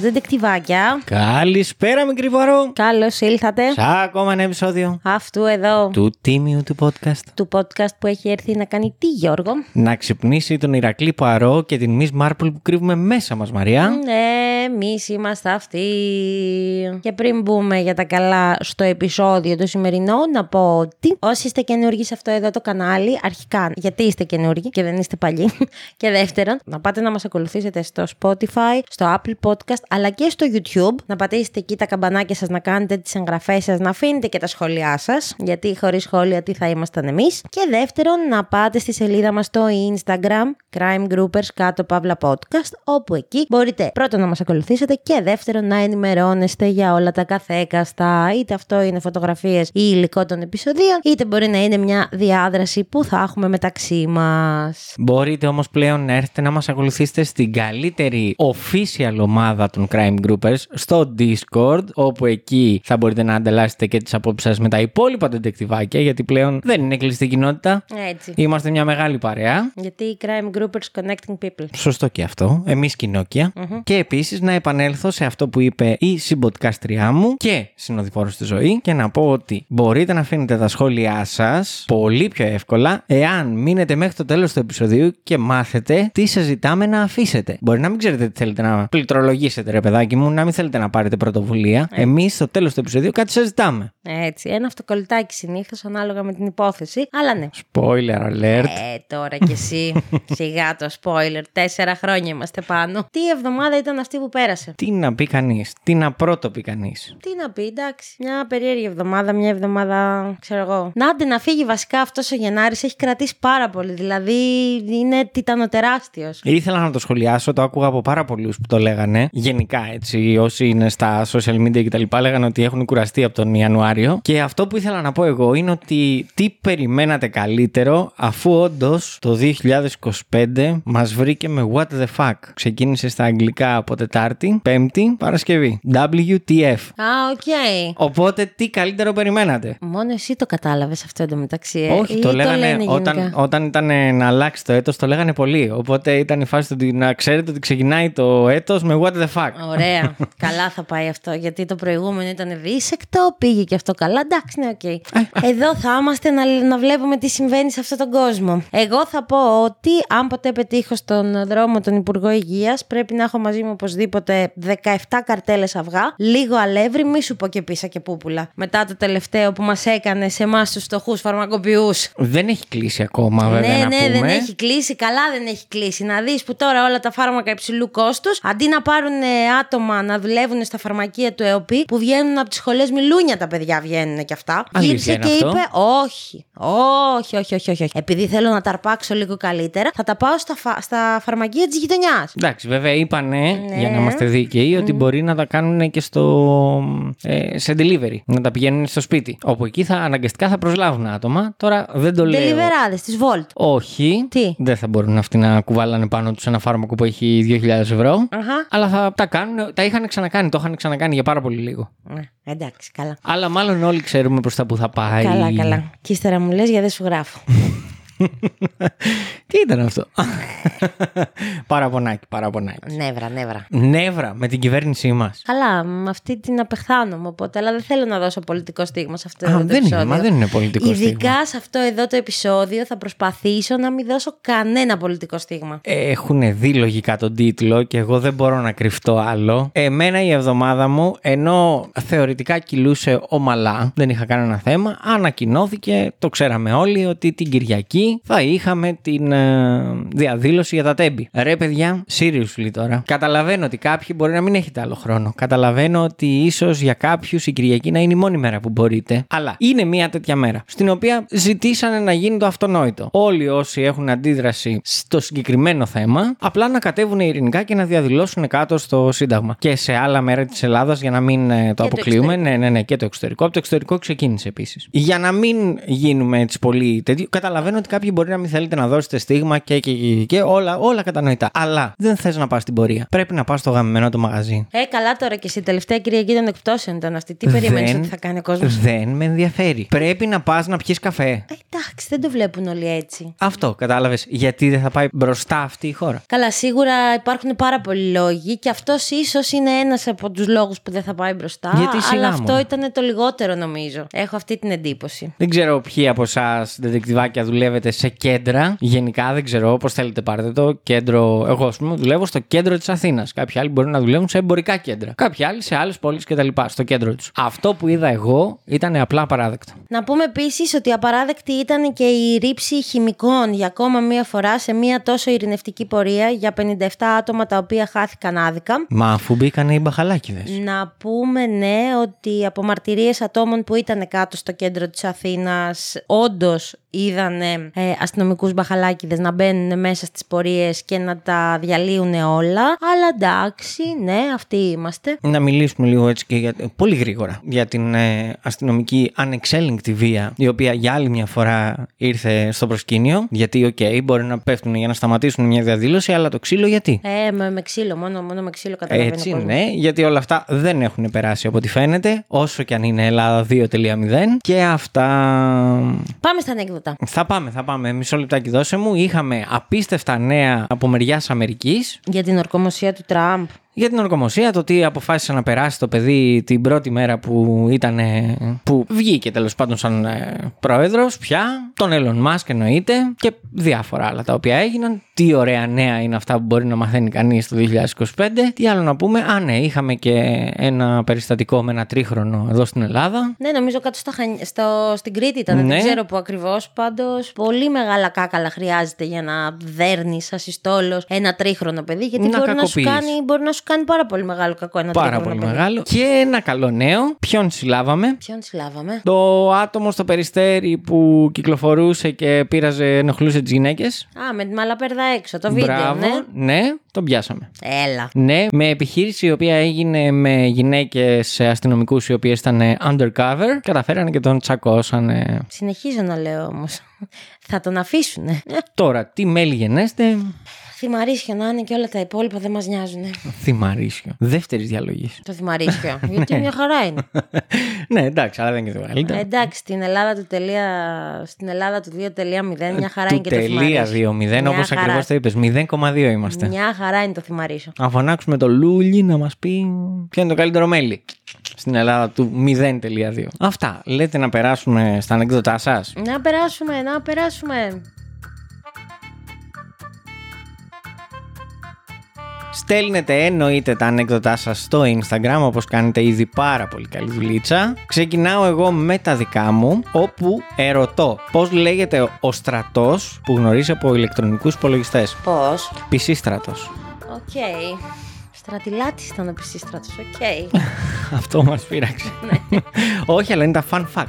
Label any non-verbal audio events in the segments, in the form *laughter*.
Καλησπέρα, τεντεκτιβάκια. Καλησπέρα, μικρή βαρό. Καλώς ήλθατε. Σε ακόμα ένα επεισόδιο Αυτού εδώ του τίμιου του podcast. του podcast που έχει έρθει να κάνει τι, Γιώργο; Να ξυπνήσει τον Ηρακλή Παρό και την Miss Marple που κρύβουμε μέσα μας, Μαριά. Ναι, εμείς είμαστε αυτοί. Και πριν μπούμε για τα καλά στο επεισόδιο το σημερινό, να πω ότι όσοι είστε καινούργοι σε αυτό εδώ το κανάλι, αρχικά γιατί είστε καινούργοι και δεν είστε παλιοί. *laughs* και δεύτερον, να πάτε να μας ακολουθήσετε στο Spotify, στο Apple Podcast, αλλά και στο YouTube. Να πατήσετε εκεί τα καμπανάκια σας, να κάνετε τις εγγραφές σας, να αφήνετε και τα σχόλιά σας. Γιατί χωρίς σχόλια τι θα ήμασταν εμείς. Και δεύτερον, να πάτε στη σελίδα μας στο Instagram, Crime Groupers κάτω παύλα podcast, όπου εκεί μπορείτε πρώτον να μας ακολουθήσετε και δεύτερον να ενημερώνεστε για όλα τα καθέκαστα. Είτε αυτό είναι φωτογραφίες ή υλικό των επεισοδίων, είτε μπορεί να είναι μια διάδραση που θα έχουμε μεταξύ μας. Μπορείτε όμως πλέον να έρθετε να μας ακολουθήσετε στην καλύτερη official ομάδα των Crime Groupers στο Discord, όπου εκεί θα μπορείτε να ανταλλάσσετε και τις απόψεις σας με τα υπόλοιπα τεντεκτιβάκια, γιατί πλέον δεν είναι κλειστή κοινότητα. Έτσι. Είμαστε μια μεγάλη παρέα. Γιατί οι crime groupers connecting people. Σωστό και αυτό. Εμείς κοινόκια. Και επίσης να επανέλθω σε αυτό που είπε η συμποτικάστριά μου και συνοδοιπόρος στη ζωή και να πω ότι μπορείτε να αφήνετε τα σχόλιά σας πολύ πιο εύκολα εάν μείνετε μέχρι το τέλος του επεισοδίου και μάθετε τι σας ζητάμε να αφήσετε. Μπορεί να μην ξέρετε τι θέλετε να πληκτρολογήσετε, ρε παιδάκι μου, να μην θέλετε να πάρετε πρωτοβουλία. Εμείς στο τέλος του επεισοδίου κάτι σας ζητάμε. Έτσι. Ένα αυτοκολλητάκι συνήθως ανάλογα με την υπόθεση. Αλλά ναι. Spoiler alert. Ε, τώρα κι εσύ. *laughs* Σιγά το spoiler. Τέσσερα χρόνια είμαστε πάνω. Τι εβδομάδα ήταν αυτή που πέρασε; Τι να πει κανείς, τι να πρώτο πει κανείς. Τι να πει, εντάξει. Μια περίεργη εβδομάδα, μια εβδομάδα, ξέρω εγώ. Να άντε να φύγει βασικά αυτός ο Γενάρης έχει κρατήσει πάρα πολύ. Δηλαδή είναι τιτανοτεράστιος. Ήθελα να το σχολιάσω, το άκουγα από πάρα πολλούς που το λέγανε. Γενικά έτσι, όσοι είναι στα social media κτλ. λέγανε ότι έχουν κουραστεί από τον Ιανουάριο. Και αυτό που ήθελα να πω εγώ είναι ότι τι περιμένατε καλύτερο αφού όντως το 2025 μας βρήκε με What the fuck. Ξεκίνησε στα αγγλικά από Τετάρτη, Πέμπτη, Παρασκευή. WTF. Α, οκ. Οπότε τι καλύτερο περιμένατε; Μόνο εσύ το κατάλαβες αυτό εντωμεταξύ. Ε; Όχι, Ή το λέγανε λένε όταν, γενικά; όταν ήταν ε, να αλλάξει το έτος, το λέγανε πολύ. Οπότε ήταν η φάση του ότι να ξέρετε ότι ξεκινάει το έτος με what the fuck. Ωραία. *laughs* καλά θα πάει αυτό. Γιατί το προηγούμενο ήταν δίσεκτο, πήγε και αυτό καλά. Εντάξει, ναι, οκ. Εδώ θα είμαστε να, να βλέπουμε τι συμβαίνει σε αυτόν τον κόσμο. Εγώ θα πω ότι αν ποτέ πετύχω στον δρόμο τον Υπουργό Υγείας, πρέπει να έχω μαζί μου οπωσδήποτε 17 καρτέλες αυγά, λίγο αλεύρι, μη σου πω και πίσα και πούπουλα. Μετά το τελευταίο που μας έκανε σε εμάς τους φτωχούς φαρμακοποιούς. Δεν έχει κλείσει ακόμα, βέβαια. Ναι, να ναι, πούμε. δεν έχει κλείσει. Καλά δεν έχει κλείσει. Να δεις που τώρα όλα τα φάρμακα υψηλού κόστους, αντί να πάρουν ε, άτομα να δουλεύουν στα φαρμακεία του ΕΟΠΗ, που βγαίνουν από τις σχολές μιλούνια τα παιδιά βγαίνουν και αυτά. Αλήθεια Γύρισε είναι και αυτό; είπε, όχι, όχι, όχι, όχι, όχι, όχι. Επειδή θέλω να τα αρπάξω λίγο καλύτερα, θα τα πάω στα, φα- στα φαρμακεία της γειτονιάς. Εντάξει, βέβαια είπανε, Ναι. για να είμαστε δίκαιοι, ότι μπορεί να τα κάνουν και στο, ε, σε delivery. Να τα πηγαίνουν στο σπίτι. Όπου εκεί θα αναγκαστικά θα προσλάβουν άτομα. Τώρα δεν το λέω. Τελιβεράδε της Volt. Όχι. Τι; Δεν θα μπορούν αυτοί να κουβάλανε πάνω τους ένα φάρμακο που έχει 2.000 ευρώ. Αχα. Αλλά θα τα κάνουν. Τα είχαν ξανακάνει. Το είχαν ξανακάνει για πάρα πολύ λίγο. Ναι, εντάξει, καλά. Αλλά μάλλον όλοι ξέρουμε προς τα που θα πάει. Καλά, καλά. Και ύστερα μου λες, για δεν σου γράφω. *laughs* Τι ήταν αυτό; *laughs* παραπονάκι, παραπονάκι. νεύρα, νεύρα. Νεύρα με την κυβέρνησή μας. Καλά, με αυτή την απεχθάνομαι οπότε, αλλά δεν θέλω να δώσω πολιτικό στίγμα σε αυτό Α, εδώ το δεν είναι, επεισόδιο. μα δεν είναι πολιτικό Ειδικά στίγμα. σε αυτό εδώ το επεισόδιο θα προσπαθήσω να μην δώσω κανένα πολιτικό στίγμα. Έχουν δει λογικά τον τίτλο και εγώ δεν μπορώ να κρυφτώ άλλο. Εμένα η εβδομάδα μου, ενώ θεωρητικά κυλούσε ομαλά, δεν είχα κανένα θέμα, ανακοινώθηκε, το ξέραμε όλοι, ότι την Κυριακή θα είχαμε την ε, διαδήλωση για τα τέμπη. Ρε, παιδιά, seriously τώρα. Καταλαβαίνω ότι κάποιοι μπορεί να μην έχετε άλλο χρόνο. Καταλαβαίνω ότι ίσως για κάποιους η Κυριακή να είναι η μόνη μέρα που μπορείτε. Αλλά είναι μια τέτοια μέρα στην οποία ζητήσανε να γίνει το αυτονόητο. Όλοι όσοι έχουν αντίδραση στο συγκεκριμένο θέμα, απλά να κατέβουν ειρηνικά και να διαδηλώσουν κάτω στο Σύνταγμα. Και σε άλλα μέρη της Ελλάδας για να μην ε, το το αποκλείουμε. Ναι, ναι, ναι, και το εξωτερικό. Από το εξωτερικό ξεκίνησε επίσης. Για να μην γίνουμε έτσι πολύ τέτοιο. Καταλαβαίνω ότι κάποιοι μπορεί να μην θέλετε να δώσετε στίγμα και, και, και, και όλα, όλα κατανοητά. Αλλά δεν θες να πας στην πορεία. Πρέπει να πας στο γαμμένο το μαγαζί. Ε, καλά τώρα και εσύ. Τελευταία Κυριακή των εκπτώσεων ήταν αυτή. Τι περίμενε ότι θα κάνει ο κόσμος; Δεν με ενδιαφέρει. Πρέπει να πας να πιεις καφέ. Ε, εντάξει, δεν το βλέπουν όλοι έτσι. Αυτό, κατάλαβες. Γιατί δεν θα πάει μπροστά αυτή η χώρα. Καλά, σίγουρα υπάρχουν πάρα πολλοί λόγοι και αυτός ίσως είναι ένας από τους λόγους που δεν θα πάει μπροστά. Γιατί σιγά αλλά αυτό μόνο. ήταν το λιγότερο νομίζω. Έχω αυτή την εντύπωση. Δεν ξέρω ποιοι από εσάς, δεντεκτιβάκια, δουλεύετε σε κέντρα. Γενικά δεν ξέρω πώ θέλετε πάρετε το κέντρο. Εγώ, ας πούμε, δουλεύω στο κέντρο της Αθήνας. Κάποιοι άλλοι μπορεί να δουλεύουν σε εμπορικά κέντρα. Κάποιοι άλλοι σε άλλες πόλεις κτλ. Στο κέντρο τους. Αυτό που είδα εγώ ήταν απλά απαράδεκτο. Να πούμε επίσης ότι απαράδεκτη ήταν και η ρήψη χημικών για ακόμα μία φορά σε μία τόσο ειρηνευτική πορεία για 57 άτομα τα οποία χάθηκαν άδικα. Μα αφού μπήκανε οι μπαχαλάκιδε. Να πούμε ναι ότι από μαρτυρίες ατόμων που ήταν κάτω στο κέντρο της Αθήνας όντως είδανε ε, αστυνομικούς μπαχαλάκιδες να μπαίνουν μέσα στις πορείες και να τα διαλύουν όλα. Αλλά εντάξει, ναι, αυτοί είμαστε. Να μιλήσουμε λίγο έτσι και για, πολύ γρήγορα για την ε, αστυνομική ανεξέλεγκτη βία, η οποία για άλλη μια φορά ήρθε στο προσκήνιο. Γιατί, οκ, μπορεί να πέφτουν για να σταματήσουν μια διαδήλωση, αλλά το ξύλο γιατί; Ε, με, με ξύλο, μόνο, μόνο με ξύλο καταλαβαίνει Έτσι, ο κόσμος. ναι, γιατί όλα αυτά δεν έχουν περάσει από ό,τι φαίνεται, όσο και αν είναι Ελλάδα 2.0. Και αυτά. Πάμε στα ανέκδοτα. Θα πάμε, θα πάμε. Μισό λεπτάκι δώσε μου. Είχαμε απίστευτα νέα από μεριάς Αμερικής Για την ορκομοσία του Τραμπ. Για την ορκομοσία, το ότι αποφάσισε να περάσει το παιδί την πρώτη μέρα που ήταν. ε, που βγήκε τέλος πάντων σαν ε, πρόεδρος πια. Τον Elon Musk εννοείται και διάφορα άλλα τα οποία έγιναν. Τι ωραία νέα είναι αυτά που μπορεί να μαθαίνει κανείς το 2025. Τι άλλο να πούμε; Α, ναι, είχαμε και ένα περιστατικό με ένα τρίχρονο εδώ στην Ελλάδα. Ναι, νομίζω κάτω στο, Χανι- στο, στην Κρήτη ήταν. Ναι. Δεν ξέρω που ακριβώς. Πάντως, πολύ μεγάλα κάκαλα χρειάζεται για να δέρνεις ασυστόλο ένα τρίχρονο παιδί. Γιατί Να μπορεί, να σου κακοποιείς. κάνει, μπορεί να σου κάνει πάρα πολύ μεγάλο κακό ένα Πάρα τρίχρονο πολύ παιδί. μεγάλο. Και ένα καλό νέο. Ποιον συλλάβαμε; Ποιον συλλάβαμε; Το άτομο στο περιστέρι που κυκλοφορούσε και πήραζε, ενοχλούσε τις γυναίκες. Α, με τη μαλαπέρδα έξω. Το βίντεο, Μπράβο, ναι. ναι, τον πιάσαμε. Έλα. Ναι, με επιχείρηση η οποία έγινε με γυναίκες αστυνομικούς οι οποίες ήταν undercover, καταφέρανε και τον τσακώσανε. Συνεχίζω να λέω όμως. Θα τον αφήσουνε. Τώρα, τι μέλη γενέστε, Θυμαρίσιο να είναι και όλα τα υπόλοιπα δεν μας νοιάζουν. θυμαρίσιο. Δεύτερης διαλογής. Το θυμαρίσιο. *laughs* Γιατί μια χαρά είναι. *laughs* ναι, εντάξει, αλλά δεν είναι και το Ε, καλύτερο. εντάξει, στην Ελλάδα του, τελεία, στην Ελλάδα του 2.0 μια χαρά Του είναι και το τελεία θυμαρίσιο. 2-0, Μια όπως χαρά. ακριβώς το είπες. 0,2 είμαστε. Μια χαρά είναι το θυμαρίσιο. Να φωνάξουμε το Λούλι να μας πει ποιο είναι το καλύτερο μέλι. Στην Ελλάδα του 0.2. Αυτά. Λέτε να περάσουμε στα ανεκδοτά σας; Να περάσουμε, να περάσουμε. Στέλνετε εννοείται τα ανέκδοτά σας στο Instagram όπως κάνετε ήδη πάρα πολύ καλή δουλίτσα. Ξεκινάω εγώ με τα δικά μου όπου ερωτώ πώς λέγεται ο στρατός που γνωρίζει από ηλεκτρονικούς υπολογιστές; Πώς; PC στρατός. Οκ. Στρατηλάτης ήταν ο Πεισίστρατος. Οκ. *laughs* Αυτό μας πείραξε. *laughs* Όχι αλλά είναι τα fun fact.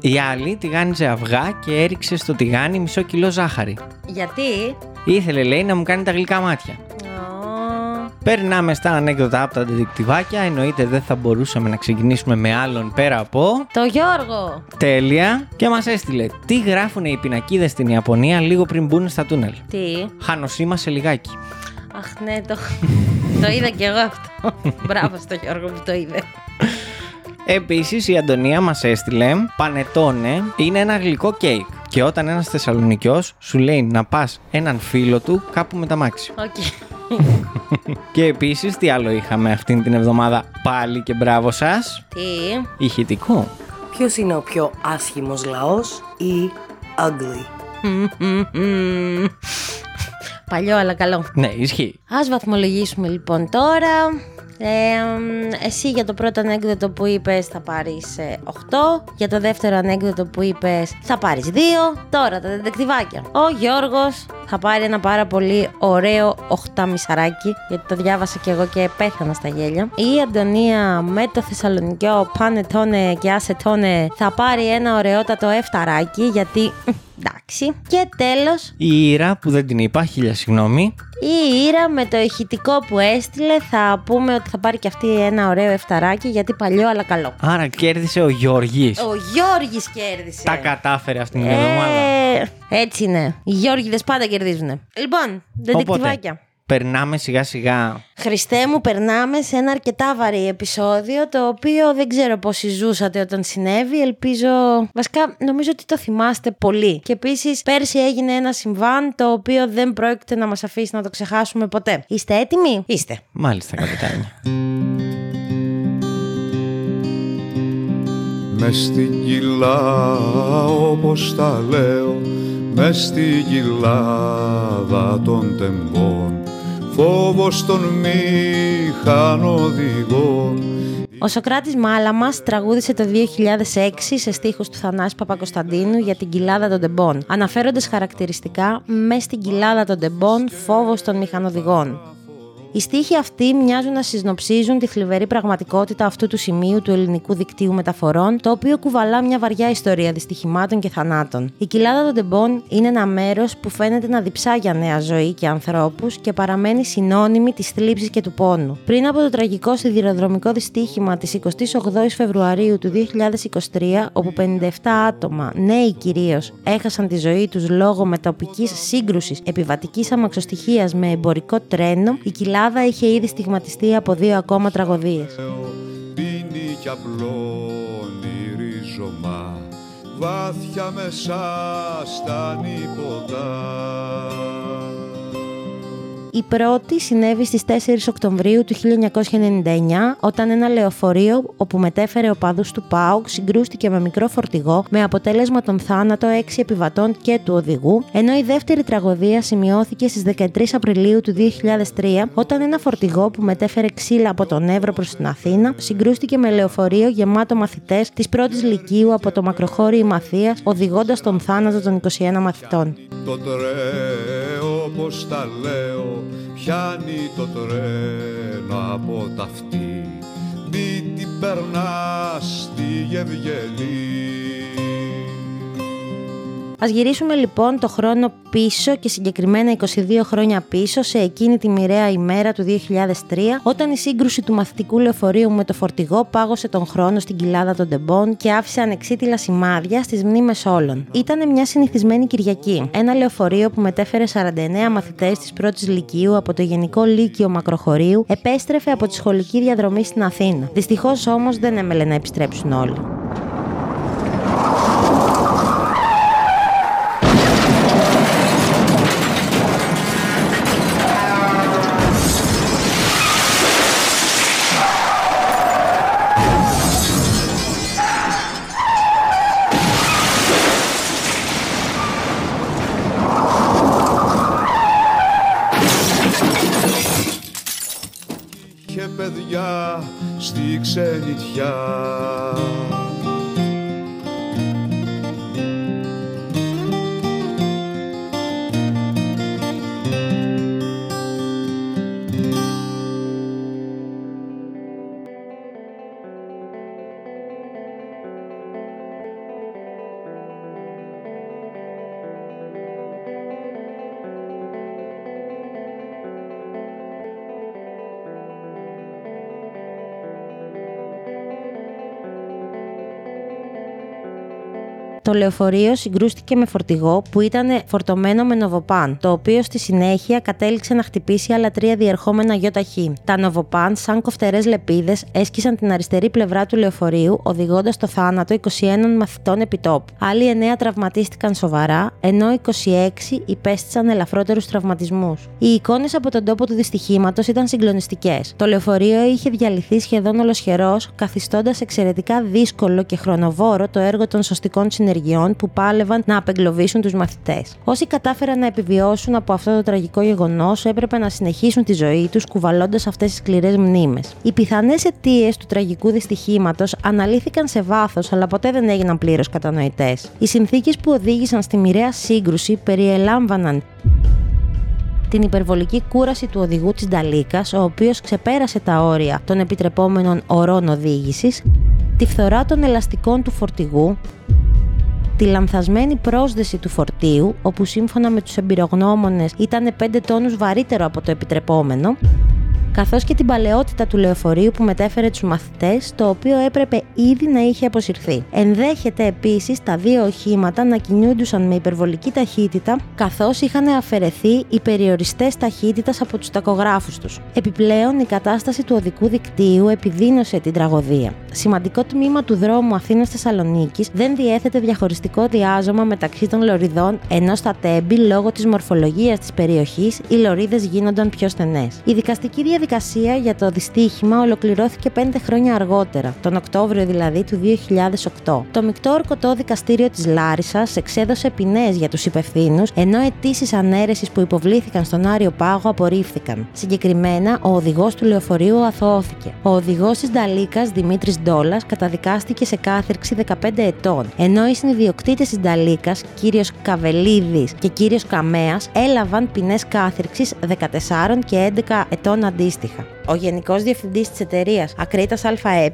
Η άλλη τηγάνιζε αυγά και έριξε στο τηγάνι μισό κιλό ζάχαρη. Γιατί; Ήθελε λέει να μου κάνει τα γλυκά μάτια. Περνάμε στα ανέκδοτα από τα αντιδικτυβάκια. Εννοείται δεν θα μπορούσαμε να ξεκινήσουμε με άλλον πέρα από. Το Γιώργο! Τέλεια! Και μας έστειλε. Τι γράφουν οι πινακίδες στην Ιαπωνία λίγο πριν μπουν στα τούνελ; Τι; Χάνω λιγάκι. Αχ, ναι, το, *laughs* το είδα κι εγώ αυτό. Μπράβο στο Γιώργο που το είδε. Επίσης, η Αντωνία μας έστειλε πανετόνε, είναι ένα γλυκό κέικ και όταν ένας Θεσσαλονικιός σου λέει να πας έναν φίλο του κάπου με τ' αμάξι. Οκ. *laughs* Και επίσης τι άλλο είχαμε αυτήν την εβδομάδα; Πάλι και μπράβο σας. Τι; Ηχητικό. Ποιος είναι ο πιο άσχημος λαός ή ugly; *laughs* Παλιό αλλά καλό. Ναι, ισχύει. Ας βαθμολογήσουμε λοιπόν τώρα. Ε, μ, εσύ για το πρώτο ανέκδοτο που είπες θα πάρεις ε, 8. Για το δεύτερο ανέκδοτο που είπες θα πάρεις 2. Τώρα τα δεντεκτιβάκια. Ο Γιώργος θα πάρει ένα πάρα πολύ ωραίο 8 μισαράκι, γιατί το διάβασα και εγώ και πέθανα στα γέλια. Η Αντωνία με το Θεσσαλονικιό πάνε τόνε και άσε τόνε θα πάρει ένα ωραιότατο εφταράκι, γιατί μ, εντάξει. Και τέλος Η Ήρα που δεν την είπα, χίλια συγγνώμη. η Ήρα με το ηχητικό που έστειλε θα πούμε ότι θα πάρει και αυτή ένα ωραίο εφταράκι γιατί παλιό αλλά καλό. Άρα κέρδισε ο Γιώργης. Ο Γιώργης κέρδισε. Τα κατάφερε αυτήν την εβδομάδα. Ε, έτσι είναι. Οι Γιώργιδες πάντα κερδίζουν. Λοιπόν, δεντεκτιβάκια. Περνάμε σιγά σιγά. Χριστέ μου, περνάμε σε ένα αρκετά βαρύ επεισόδιο, το οποίο δεν ξέρω πόσοι ζούσατε όταν συνέβη. Ελπίζω. Βασικά, νομίζω ότι το θυμάστε πολύ. Και επίσης, πέρσι έγινε ένα συμβάν το οποίο δεν πρόκειται να μας αφήσει να το ξεχάσουμε ποτέ. Είστε έτοιμοι; Είστε. Μάλιστα, καπιτάνια. Μες στην κοιλά όπως τα λέω μες στην κοιλάδα των τεμπών φόβος των μηχανοδηγών Ο Σοκράτης Μάλαμας τραγούδισε το 2006 σε στίχους του Θανάση Παπακοσταντίνου για την κοιλάδα των τεμπών, αναφέροντας χαρακτηριστικά «μες στην κοιλάδα των τεμπών φόβος των μηχανοδηγών». Οι στίχοι αυτοί μοιάζουν να συσνοψίζουν τη θλιβερή πραγματικότητα αυτού του σημείου του ελληνικού δικτύου μεταφορών, το οποίο κουβαλά μια βαριά ιστορία δυστυχημάτων και θανάτων. Η κοιλάδα των τεμπών είναι ένα μέρος που φαίνεται να διψά για νέα ζωή και ανθρώπους και παραμένει συνώνυμη της θλίψης και του πόνου. Πριν από το τραγικό σιδηροδρομικό δυστύχημα της 28η Φεβρουαρίου του 2023, όπου 57 άτομα, νέοι κυρίως, έχασαν τη ζωή τους λόγω μετοπική σύγκρουσης επιβατικής αμαξοστοιχίας με εμπορικό τρένο, η κοιλάδα είχε ήδη στιγματιστεί από δύο ακόμα τραγωδίες. πίνει κι απλώνει ρίζωμα βάθια μέσα στα νηποτά Η πρώτη συνέβη στις 4 Οκτωβρίου του 1999 όταν ένα λεωφορείο όπου μετέφερε οπαδούς του ΠΑΟΚ συγκρούστηκε με μικρό φορτηγό με αποτέλεσμα τον θάνατο 6 επιβατών και του οδηγού ενώ η δεύτερη τραγωδία σημειώθηκε στις 13 Απριλίου του 2003 όταν ένα φορτηγό που μετέφερε ξύλα από τον Εύρο προς την Αθήνα συγκρούστηκε με λεωφορείο γεμάτο μαθητές της πρώτης Λυκείου από το μακροχώριο Μαθίας οδηγώντας τον θάνατο των 21 μαθητών. Το τρέο όπως τα λέω πιάνει το τρένο από τα αυτή. Μη την περνάς στη Γευγελή Α γυρίσουμε λοιπόν το χρόνο πίσω και συγκεκριμένα 22 χρόνια πίσω σε εκείνη τη μοιραία ημέρα του 2003, όταν η σύγκρουση του μαθητικού λεωφορείου με το φορτηγό πάγωσε τον χρόνο στην κοιλάδα των τεμπών και άφησε ανεξίτηλα σημάδια στις μνήμες όλων. Ήταν μια συνηθισμένη Κυριακή. Ένα λεωφορείο που μετέφερε 49 μαθητές της πρώτης Λυκείου από το Γενικό Λύκειο Μακροχωρίου επέστρεφε από τη σχολική διαδρομή στην Αθήνα. Δυστυχώς όμως δεν έμελε να επιστρέψουν όλοι. Το λεωφορείο συγκρούστηκε με φορτηγό που ήταν φορτωμένο με νοβοπάν, το οποίο στη συνέχεια κατέληξε να χτυπήσει άλλα τρία διερχόμενα γιοταχή. Τα νοβοπάν, σαν κοφτερές λεπίδες, έσκησαν την αριστερή πλευρά του λεωφορείου, οδηγώντας στο θάνατο 21 μαθητών επιτόπου. Άλλοι 9 τραυματίστηκαν σοβαρά, ενώ 26 υπέστησαν ελαφρότερους τραυματισμούς. Οι εικόνες από τον τόπο του δυστυχήματος ήταν συγκλονιστικές. Το λεωφορείο είχε διαλυθεί σχεδόν ολοσχερός, καθιστώντας εξαιρετικά δύσκολο και χρονοβόρο το έργο των σωστικών συνεργείων ενεργειών που πάλευαν να απεγκλωβίσουν τους μαθητές. Όσοι κατάφεραν να επιβιώσουν από αυτό το τραγικό γεγονός έπρεπε να συνεχίσουν τη ζωή τους κουβαλώντας αυτές τις σκληρές μνήμες. Οι πιθανές αιτίες του τραγικού δυστυχήματος αναλύθηκαν σε βάθος, αλλά ποτέ δεν έγιναν πλήρως κατανοητές. Οι συνθήκες που οδήγησαν στη μοιραία σύγκρουση περιελάμβαναν την υπερβολική κούραση του οδηγού της Νταλίκας, ο οποίος ξεπέρασε τα όρια των επιτρεπόμενων ορών οδήγησης, τη φθορά των ελαστικών του φορτηγού, τη λανθασμένη πρόσδεση του φορτίου, όπου σύμφωνα με τους εμπειρογνώμονες ήταν 5 τόνους βαρύτερο από το επιτρεπόμενο, καθώς και την παλαιότητα του λεωφορείου που μετέφερε τους μαθητές, το οποίο έπρεπε ήδη να είχε αποσυρθεί. Ενδέχεται επίσης τα δύο οχήματα να κινούντουσαν με υπερβολική ταχύτητα, καθώς είχαν αφαιρεθεί οι περιοριστές ταχύτητας από τους τακογράφους τους. Επιπλέον, η κατάσταση του οδικού δικτύου επιδίνωσε την τραγωδία. Σημαντικό τμήμα του δρόμου Αθήνα-Θεσσαλονίκη δεν διέθετε διαχωριστικό διάζωμα μεταξύ των λωριδών, ενώ στα τέμπη, λόγω της μορφολογίας της περιοχής, οι λωρίδες γίνονταν πιο στενές. Η δικαστική διαδικασία για το δυστύχημα ολοκληρώθηκε πέντε χρόνια αργότερα, τον Οκτώβριο δηλαδή του 2008. Το μεικτό ορκωτό δικαστήριο της Λάρισας εξέδωσε ποινές για τους υπευθύνους, ενώ αιτήσεις ανέρεσης που υποβλήθηκαν στον Άριο Πάγο απορρίφθηκαν. Συγκεκριμένα, ο οδηγός του λεωφορείου αθωώθηκε. Ο οδηγός της Νταλίκας Δημήτρης Ντόλας καταδικάστηκε σε κάθερξη 15 ετών, ενώ οι συνειδιοκτήτε της Νταλίκας, κύριος Καβελίδης και κύριος Καμέας, έλαβαν ποινές κάθερξης 14 και 11 ετών αντίστοιχα. Lebrija. Ο Γενικός Διευθυντής της εταιρείας Ακρίτα ΑΕ,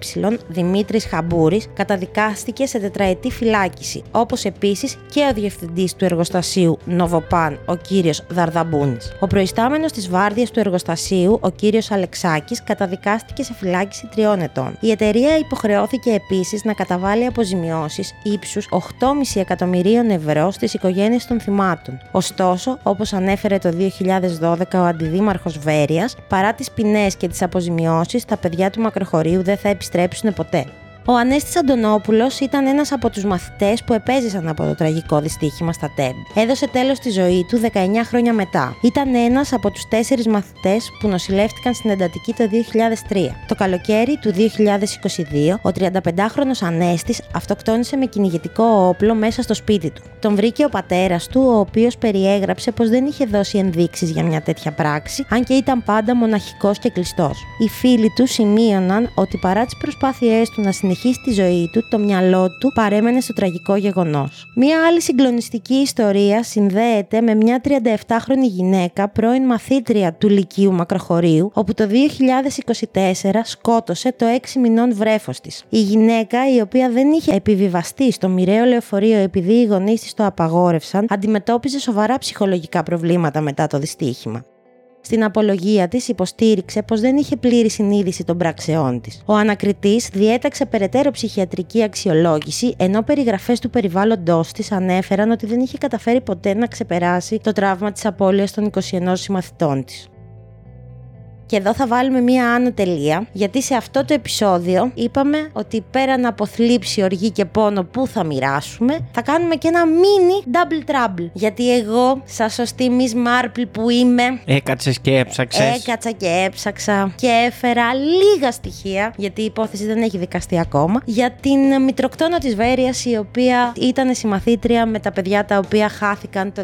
Δημήτρης Χαμπούρης, καταδικάστηκε σε τετραετή φυλάκιση, όπως επίσης και ο Διευθυντής του εργοστασίου Νοβοπάν, ο κύριος Δαρδαμπούνης. Ο προϊστάμενος της βάρδιας του εργοστασίου, ο κύριος Αλεξάκης, καταδικάστηκε σε φυλάκιση τριών ετών. Η εταιρεία υποχρεώθηκε επίσης να καταβάλει αποζημιώσεις ύψους 8,5 εκατομμυρίων ευρώ στις οικογένειες των θυμάτων. Ωστόσο, όπως ανέφερε το 2012 ο αντιδήμαρχος Βέρειας, παρά τις ποινές και τις αποζημιώσεις, τα παιδιά του μακροχωρίου δεν θα επιστρέψουν ποτέ. Ο Ανέστη Αντωνόπουλος ήταν ένας από τους μαθητές που επέζησαν από το τραγικό δυστύχημα στα ΤΕΜ. Έδωσε τέλος στη ζωή του 19 χρόνια μετά. Ήταν ένας από τους τέσσερις μαθητές που νοσηλεύτηκαν στην εντατική το 2003. Το καλοκαίρι του 2022, ο 35χρονο Ανέστης αυτοκτόνησε με κυνηγετικό όπλο μέσα στο σπίτι του. Τον βρήκε ο πατέρας του, ο οποίος περιέγραψε πως δεν είχε δώσει ενδείξεις για μια τέτοια πράξη, αν και ήταν πάντα μοναχικός και κλειστός. Οι φίλοι του σημείωναν ότι παρά τις προσπάθειές του να συνεχίσει συνεχίσει τη ζωή του, το μυαλό του παρέμενε στο τραγικό γεγονός. Μία άλλη συγκλονιστική ιστορία συνδέεται με μια 37χρονη γυναίκα, πρώην μαθήτρια του Λυκείου Μακροχωρίου, όπου το 2024 σκότωσε το 6 μηνών βρέφος της. Η γυναίκα, η οποία δεν είχε επιβιβαστεί στο μοιραίο λεωφορείο επειδή οι γονείς της το απαγόρευσαν, αντιμετώπιζε σοβαρά ψυχολογικά προβλήματα μετά το δυστύχημα. Στην απολογία της υποστήριξε πως δεν είχε πλήρη συνείδηση των πράξεών της. Ο ανακριτής διέταξε περαιτέρω ψυχιατρική αξιολόγηση, ενώ περιγραφές του περιβάλλοντό της ανέφεραν ότι δεν είχε καταφέρει ποτέ να ξεπεράσει το τραύμα της απώλειας των 21 συμμαθητών της. Και εδώ θα βάλουμε μία άνω τελεία, γιατί σε αυτό το επεισόδιο είπαμε ότι πέραν από θλίψη, οργή και πόνο που θα μοιράσουμε, θα κάνουμε και ένα mini double trouble. Γιατί εγώ, σαν σωστή Miss Marple που είμαι, Έκατσες και έψαξες. έκατσα και έψαξα και έφερα λίγα στοιχεία, γιατί η υπόθεση δεν έχει δικαστεί ακόμα, για την μητροκτόνα της Βέρειας, η οποία ήταν συμμαθήτρια με τα παιδιά τα οποία χάθηκαν το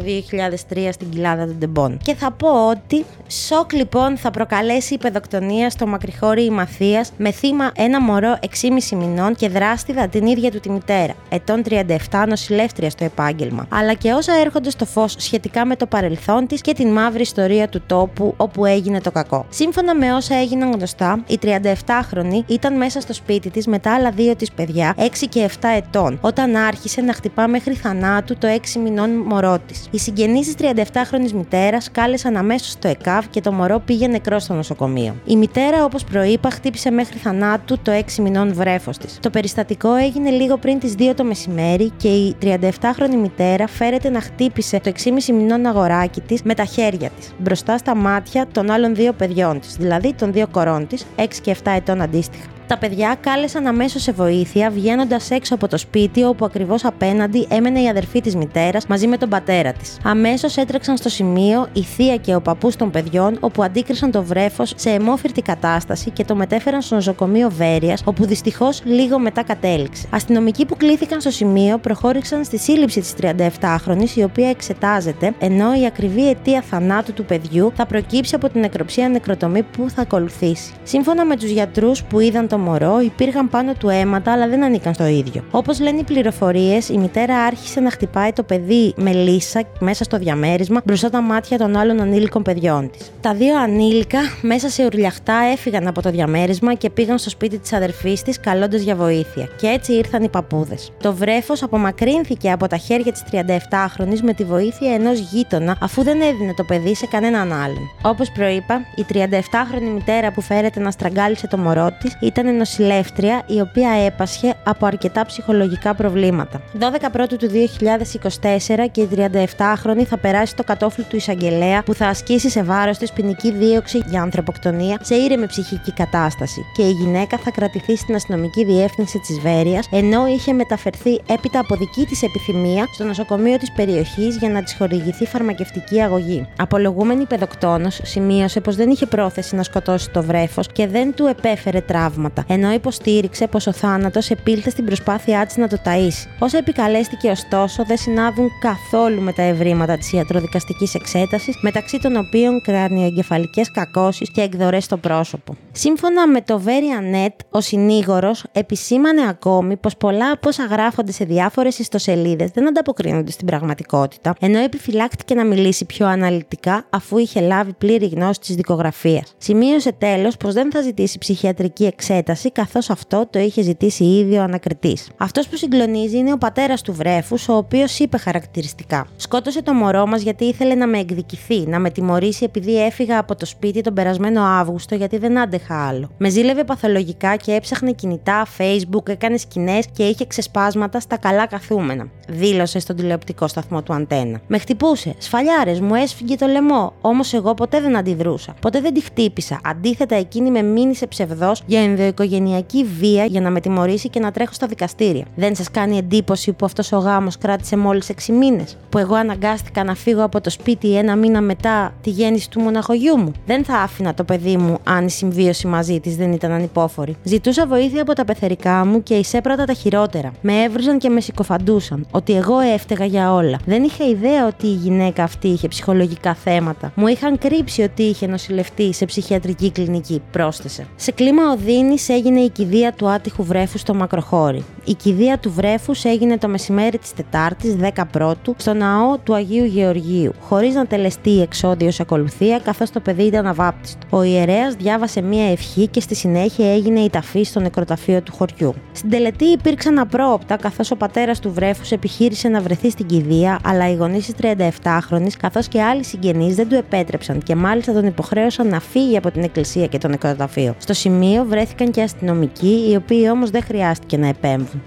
2003 στην κοιλάδα των Ντεμπών. Και θα πω ότι σοκ λοιπόν θα προκαλέσει η παιδοκτονίας στο μακριχώρι Μαθία με θύμα ένα μωρό 6,5 μηνών και δράστηδα την ίδια του τη μητέρα, ετών 37 νοσηλεύτρια στο επάγγελμα, αλλά και όσα έρχονται στο φως σχετικά με το παρελθόν της και την μαύρη ιστορία του τόπου όπου έγινε το κακό. Σύμφωνα με όσα έγιναν γνωστά, η 37χρονη ήταν μέσα στο σπίτι της με τα άλλα δύο της παιδιά, 6 και 7 ετών, όταν άρχισε να χτυπά μέχρι θανάτου το 6 μηνών μωρό της. Οι συγγενείς της 37χρονη μητέρας κάλεσαν αμέσως στο ΕΚΑΒ και το μωρό πήγε νεκρός στο νοσοκομείο. Η μητέρα, όπως προείπα, χτύπησε μέχρι θανάτου το 6 μηνών βρέφος της. Το περιστατικό έγινε λίγο πριν τις 2 το μεσημέρι και η 37χρονη μητέρα φέρεται να χτύπησε το 6,5 μηνών αγοράκι της με τα χέρια της, μπροστά στα μάτια των άλλων δύο παιδιών της, δηλαδή των δύο κορών της, 6 και 7 ετών αντίστοιχα. Τα παιδιά κάλεσαν αμέσως σε βοήθεια, βγαίνοντας έξω από το σπίτι, όπου ακριβώς απέναντι έμενε η αδερφή της μητέρας μαζί με τον πατέρα της. Αμέσως έτρεξαν στο σημείο η θεία και ο παππούς των παιδιών, όπου αντίκρισαν το βρέφος σε αιμόφυρτη κατάσταση και το μετέφεραν στο νοσοκομείο Βέρειας, όπου δυστυχώς λίγο μετά κατέληξε. Αστυνομικοί που κλήθηκαν στο σημείο προχώρησαν στη σύλληψη της 37χρονη, η οποία εξετάζεται, ενώ η ακριβή αιτία θανάτου του παιδιού θα προκύψει από την νεκροψία νεκροτομή που θα ακολουθήσει. Σύμφωνα με τους γιατρούς που είδαν το μωρό, υπήρχαν πάνω του αίματα, αλλά δεν ανήκαν στο ίδιο. Όπως λένε οι πληροφορίες, η μητέρα άρχισε να χτυπάει το παιδί με λύσα μέσα στο διαμέρισμα μπροστά τα μάτια των άλλων ανήλικων παιδιών της. Τα δύο ανήλικα μέσα σε ουρλιαχτά έφυγαν από το διαμέρισμα και πήγαν στο σπίτι της αδερφής της καλώντας για βοήθεια. Και έτσι ήρθαν οι παππούδες. Το βρέφος απομακρύνθηκε από τα χέρια της 37χρονη με τη βοήθεια ενός γείτονα, αφού δεν έδινε το παιδί σε κανέναν άλλον. Όπως προείπα, η 37χρονη μητέρα που φέρεται να στραγγάλισε το μωρό της ήταν νοσηλεύτρια, η οποία έπασχε από αρκετά ψυχολογικά προβλήματα. 12 Πρώτου του 2024 και η 37χρονη θα περάσει το κατόφλι του εισαγγελέα που θα ασκήσει σε βάρος της ποινική δίωξη για ανθρωποκτονία σε ήρεμη ψυχική κατάσταση και η γυναίκα θα κρατηθεί στην αστυνομική διεύθυνση της Βέρειας, ενώ είχε μεταφερθεί έπειτα από δική της επιθυμία στο νοσοκομείο της περιοχής για να της χορηγηθεί φαρμακευτική αγωγή. Απολογούμενη παιδοκτόνος σημείωσε πως δεν είχε πρόθεση να σκοτώσει το βρέφος και δεν του επέφερε τραύματα, ενώ υποστήριξε πως ο θάνατος επήλθε στην προσπάθειά της να το ταΐσει. Όσα επικαλέστηκε ωστόσο δεν συνάδουν καθόλου με τα ευρήματα της ιατροδικαστικής εξέτασης, μεταξύ των οποίων κρανιοεγκεφαλικές κακώσεις και εκδορές στο πρόσωπο. Σύμφωνα με το Verianet, ο συνήγορος επισήμανε ακόμη πως πολλά από όσα γράφονται σε διάφορες ιστοσελίδες δεν ανταποκρίνονται στην πραγματικότητα, ενώ επιφυλάχτηκε να μιλήσει πιο αναλυτικά αφού είχε λάβει πλήρη γνώση της δικογραφίας. Σημείωσε τέλος πως δεν θα ζητήσει ψυχιατρική εξέταση, καθώς αυτό το είχε ζητήσει ήδη ο ανακριτής. Αυτός που συγκλονίζει είναι ο πατέρας του βρέφους, ο οποίος είπε χαρακτηριστικά: Σκότωσε το μωρό μας γιατί ήθελε να με εκδικηθεί, να με τιμωρήσει επειδή έφυγα από το σπίτι τον περασμένο Αύγουστο γιατί δεν άντεχα άλλο. Με ζήλευε παθολογικά και έψαχνε κινητά, Facebook, έκανε σκηνές και είχε ξεσπάσματα στα καλά καθούμενα. Δήλωσε στον τηλεοπτικό σταθμό του Αντένα. Με χτυπούσε, σφαλιάρες, μου έσφυγε το λαιμό, όμως εγώ ποτέ δεν αντιδρούσα. Ποτέ δεν τη χτύπησα. Αντίθετα, εκείνη με μήνυσε ψευδός για ενδοοικογενειακή βία για να με τιμωρήσει και να τρέχω στα δικαστήρια. Δεν σας κάνει εντύπωση που αυτός ο γάμος κράτησε μόλις 6 μήνες, που εγώ αναγκάστηκα να φύγω από το σπίτι ένα μήνα μετά τη γέννηση του μοναχογιού μου. Δεν θα άφηνα το παιδί μου αν η συμβίωση μαζί της δεν ήταν ανυπόφορη. Ζητούσα βοήθεια από τα πεθερικά μου και εισέπρατα τα χειρότερα. Με έβριζαν και με συκοφαντούσαν, ότι εγώ έφταιγα για όλα. Δεν είχα ιδέα ότι η γυναίκα αυτή είχε ψυχολογικά θέματα. Μου είχαν κρύψει ότι είχε νοσηλευτεί σε ψυχιατρική κλινική, πρόσθεσε. Σε κλίμα οδύνης έγινε η κηδεία του άτυχου βρέφους στο Μακροχώρι. Η κηδεία του βρέφους έγινε το μεσημέρι της Τετάρτης, 10 Πρώτου, στο ναό του Αγίου Γεωργίου, χωρίς να τελεστεί εξόδιο ακολουθία, καθώς το παιδί ήταν αβάπτιστο. Ο ιερέας διάβασε μία ευχή και στη συνέχεια έγινε η ταφή στο νεκροταφείο του χωριού. Στην τελετή υπήρξαν απρόοπτα, καθώς ο πατέρας του βρέφους επιχείρησε να βρεθεί στην κηδεία, αλλά οι γονείς της 37χρονη, καθώς και άλλοι συγγενείς δεν του επέτρεψαν και μάλιστα τον υποχρέωσαν να φύγει από την εκκλησία και το νεκροταφείο. Στο σημείο βρέθηκαν και αστυνομικοί, οι οποίοι όμως δεν χρειάστηκε να επέμβουν.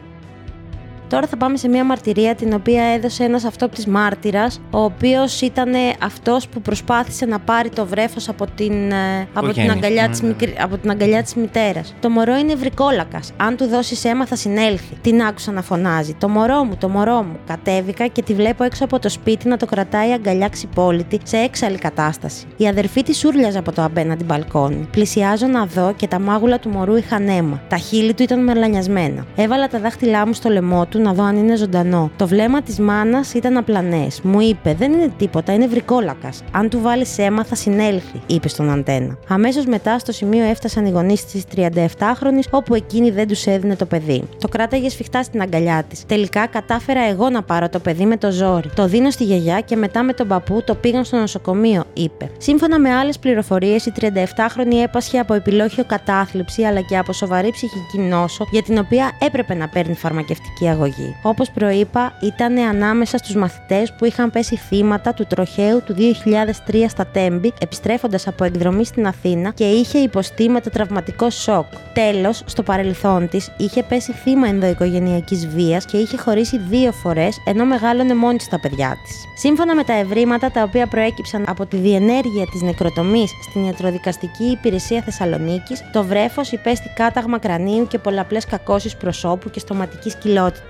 Τώρα θα πάμε σε μια μαρτυρία την οποία έδωσε ένας αυτόπτης μάρτυρας, ο οποίος ήταν αυτός που προσπάθησε να πάρει το βρέφος από την, ε, από την αγκαλιά της ναι. από την αγκαλιά της μητέρας. Το μωρό είναι βρικόλακας. Αν του δώσεις αίμα, θα συνέλθει. Την άκουσα να φωνάζει. Το μωρό μου, το μωρό μου. Κατέβηκα και τη βλέπω έξω από το σπίτι να το κρατάει αγκαλιά ξυπόλυτη σε έξαλλη κατάσταση. Η αδερφή της ούρλιαζε από το απέναντι μπαλκόνι. Πλησιάζω να δω και τα μάγουλα του μωρού είχαν αίμα. Τα χείλη του ήταν μελανιασμένα. Έβαλα τα δάχτυλά μου στο λαιμό του να δω αν είναι ζωντανό. Το βλέμμα της μάνας ήταν απλανές. Μου είπε: Δεν είναι τίποτα, είναι βρικόλακα. Αν του βάλεις αίμα, θα συνέλθει, είπε στον αντένα. Αμέσως μετά στο σημείο έφτασαν οι γονείς της 37χρονη, όπου εκείνη δεν τους έδινε το παιδί. Το κράταγε σφιχτά στην αγκαλιά της. Τελικά κατάφερα εγώ να πάρω το παιδί με το ζόρι. Το δίνω στη γιαγιά και μετά με τον παππού το πήγαν στο νοσοκομείο, είπε. Σύμφωνα με άλλες πληροφορίες, η 37χρονη έπασχε από επιλόχιο κατάθλιψη αλλά και από σοβαρή ψυχική νόσο, για την οποία έπρεπε να παίρνει φαρμακευτική αγωγή. Αγωγή. Όπως προείπα, ήταν ανάμεσα στους μαθητές που είχαν πέσει θύματα του τροχαίου του 2003 στα Τέμπη, επιστρέφοντας από εκδρομή στην Αθήνα και είχε υποστεί μετατραυματικό σοκ. Τέλος, στο παρελθόν της είχε πέσει θύμα ενδοοικογενειακής βίας και είχε χωρίσει δύο φορές ενώ μεγάλωνε μόνη στα παιδιά της. Σύμφωνα με τα ευρήματα τα οποία προέκυψαν από τη διενέργεια της νεκροτομής στην ιατροδικαστική υπηρεσία Θεσσαλονίκης, το βρέφος υπέστη κάταγμα κρανίου και πολλαπλές κακώσεις προσώπου και στοματικής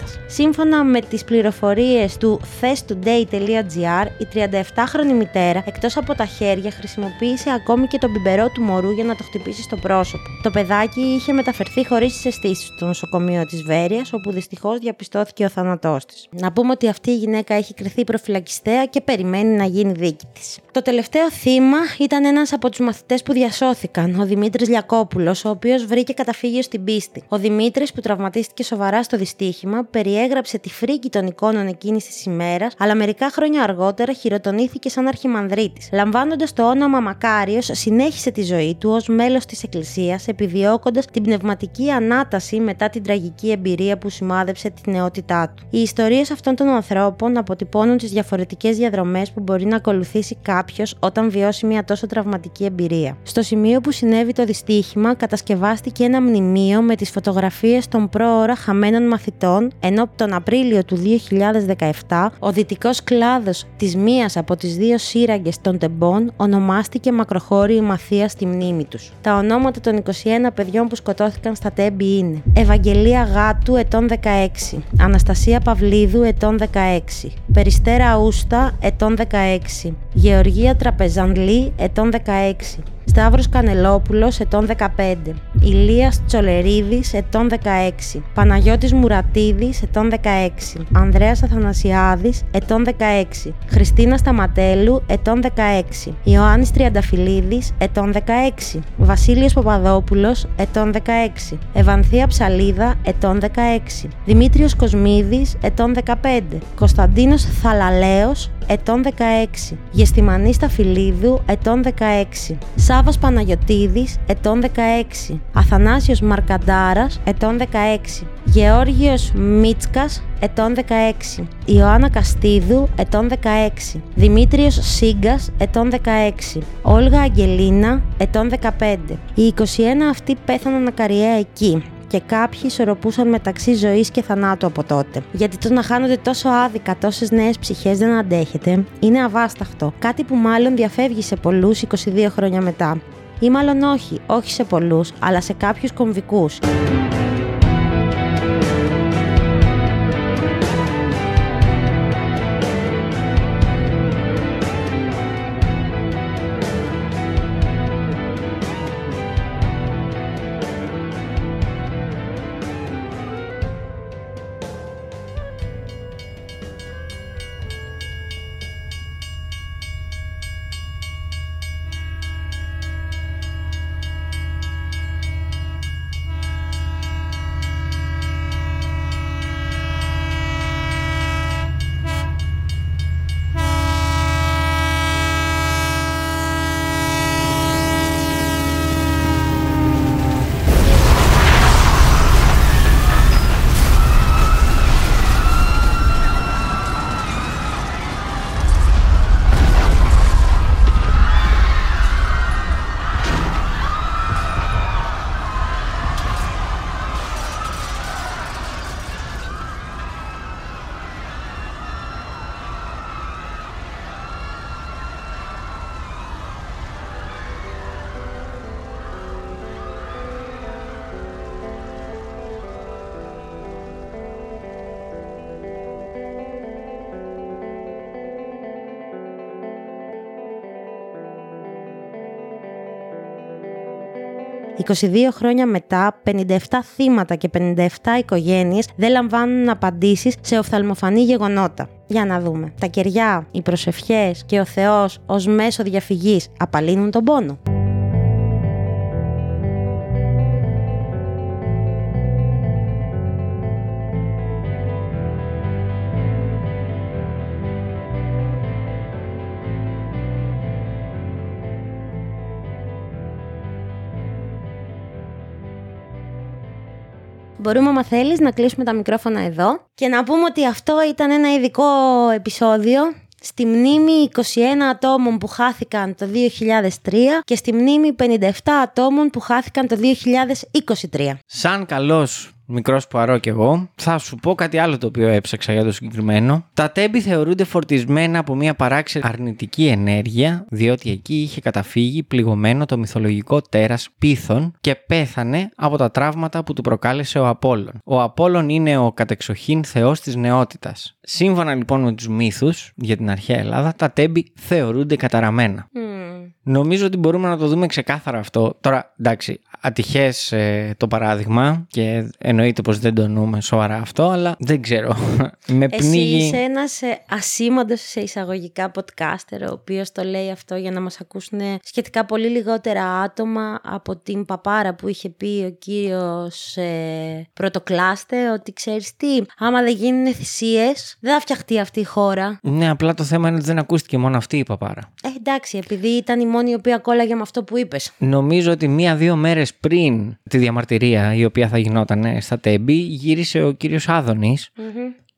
κοιλότητα. Σύμφωνα με τις πληροφορίες του thestoday.gr, η 37χρονη μητέρα, εκτός από τα χέρια, χρησιμοποίησε ακόμη και τον μπιμπερό του μωρού για να το χτυπήσει στο πρόσωπο. Το παιδάκι είχε μεταφερθεί χωρίς τις αισθήσεις στο νοσοκομείο της Βέρειας, όπου δυστυχώς διαπιστώθηκε ο θάνατός της. Να πούμε ότι αυτή η γυναίκα έχει κρυθεί προφυλακιστέα και περιμένει να γίνει δίκη της. Το τελευταίο θύμα ήταν ένας από τους μαθητές που διασώθηκαν, ο Δημήτρης Λιακόπουλος, ο οποίος βρήκε καταφύγιο στην πίστη. Ο Δημήτρης, που τραυματίστηκε σοβαρά στο δυστύχημα, περιέγραψε τη φρίκη των εικόνων εκείνη τη ημέρας, αλλά μερικά χρόνια αργότερα χειροτονήθηκε σαν αρχιμανδρίτης. Λαμβάνοντας το όνομα Μακάριος, συνέχισε τη ζωή του ως μέλος της Εκκλησίας, επιδιώκοντας την πνευματική ανάταση μετά την τραγική εμπειρία που σημάδεψε τη νεότητά του. Οι ιστορίες αυτών των ανθρώπων αποτυπώνουν τις διαφορετικές διαδρομές που μπορεί να ακολουθήσει κάποιος όταν βιώσει μια τόσο τραυματική εμπειρία. Στο σημείο που συνέβη το δυστύχημα, κατασκευάστηκε ένα μνημείο με τις φωτογραφίες των πρόωρα χαμένων μαθητών, ενώ τον Απρίλιο του 2017 ο δυτικός κλάδος της μίας από τις δύο σύραγγες των τεμπών ονομάστηκε Μακροχώρη Μαθίας στη μνήμη τους. Τα ονόματα των 21 παιδιών που σκοτώθηκαν στα τέμπη είναι Ευαγγελία Γάτου ετών 16, Αναστασία Παυλίδου ετών 16, Περιστέρα Ούστα ετών 16, Γεωργία Τραπεζανλή ετών 16, Σταύρος Κανελόπουλος ετών 15, Ηλίας Τσολερίδης ετών 16, Παναγιώτης Μουρατίδης ετών 16, Ανδρέας Αθανασιάδης ετών 16, Χριστίνα Σταματέλου ετών 16, Ιωάννης Τριανταφυλλίδης ετών 16, Βασίλειος Παπαδόπουλος ετών 16, Ευανθία Ψαλίδα ετών 16, Δημήτριος Κοσμίδης ετών 15, Κωνσταντίνος Θαλαλέος ετών 16, Γεστημανή Σταφυλίδου ετών 16, Σάβας Παναγιωτίδης ετών 16, Αθανάσιος Μαρκαντάρας ετών 16, Γεώργιος Μίτσκας ετών 16, Ιωάννα Καστίδου ετών 16, Δημήτριος Σίγκας ετών 16, Όλγα Αγγελίνα ετών 15. Οι 21 αυτοί πέθαναν ακαριέα εκεί και κάποιοι ισορροπούσαν μεταξύ ζωής και θανάτου από τότε. Γιατί το να χάνονται τόσο άδικα τόσες νέες ψυχές δεν αντέχεται, είναι αβάσταχτο. Κάτι που μάλλον διαφεύγει σε πολλούς 22 χρόνια μετά. Ή μάλλον όχι, όχι σε πολλούς, αλλά σε κάποιους κομβικούς. 22 χρόνια μετά, 57 θύματα και 57 οικογένειες δεν λαμβάνουν απαντήσεις σε οφθαλμοφανή γεγονότα. Για να δούμε. Τα κεριά, οι προσευχές και ο Θεός ως μέσο διαφυγής απαλύνουν τον πόνο. Μπορούμε, άμα θέλεις, να κλείσουμε τα μικρόφωνα εδώ και να πούμε ότι αυτό ήταν ένα ειδικό επεισόδιο στη μνήμη 21 ατόμων που χάθηκαν το 2003 και στη μνήμη 57 ατόμων που χάθηκαν το 2023. Σαν καλός μικρός Πουαρό κι εγώ, θα σου πω κάτι άλλο το οποίο έψαξα για το συγκεκριμένο. Τα τέμπη θεωρούνται φορτισμένα από μια παράξενη αρνητική ενέργεια, διότι εκεί είχε καταφύγει πληγωμένο το μυθολογικό τέρας Πίθον και πέθανε από τα τραύματα που του προκάλεσε ο Απόλλων. Ο Απόλλων είναι ο κατεξοχήν θεός της νεότητας. Σύμφωνα λοιπόν με τους μύθους για την αρχαία Ελλάδα, τα τέμπη θεωρούνται καταραμένα. Νομίζω ότι μπορούμε να το δούμε ξεκάθαρα αυτό. Τώρα, εντάξει, ατυχές το παράδειγμα και εννοείται πως δεν το εννοούμε σοβαρά αυτό, αλλά δεν ξέρω. *laughs* Με Εσύ πνίγει. είσαι ένας ασήμαντος σε εισαγωγικά podcaster, ο οποίος το λέει αυτό για να μας ακούσουν σχετικά πολύ λιγότερα άτομα από την παπάρα που είχε πει ο κύριος ε, Πρωτοκλάστε, ότι ξέρεις τι, άμα δεν γίνουν θυσίες, δεν θα φτιαχτεί αυτή η χώρα. Ναι, απλά το θέμα είναι ότι δεν ακούστηκε μόνο αυτή η παπάρα. Ε, εντάξει, επειδή ήταν η μόνη η οποία κόλλαγε με αυτό που είπες. Νομίζω ότι μία-δύο μέρες πριν τη διαμαρτυρία η οποία θα γινόταν στα Τέμπη γύρισε ο κύριος Άδωνης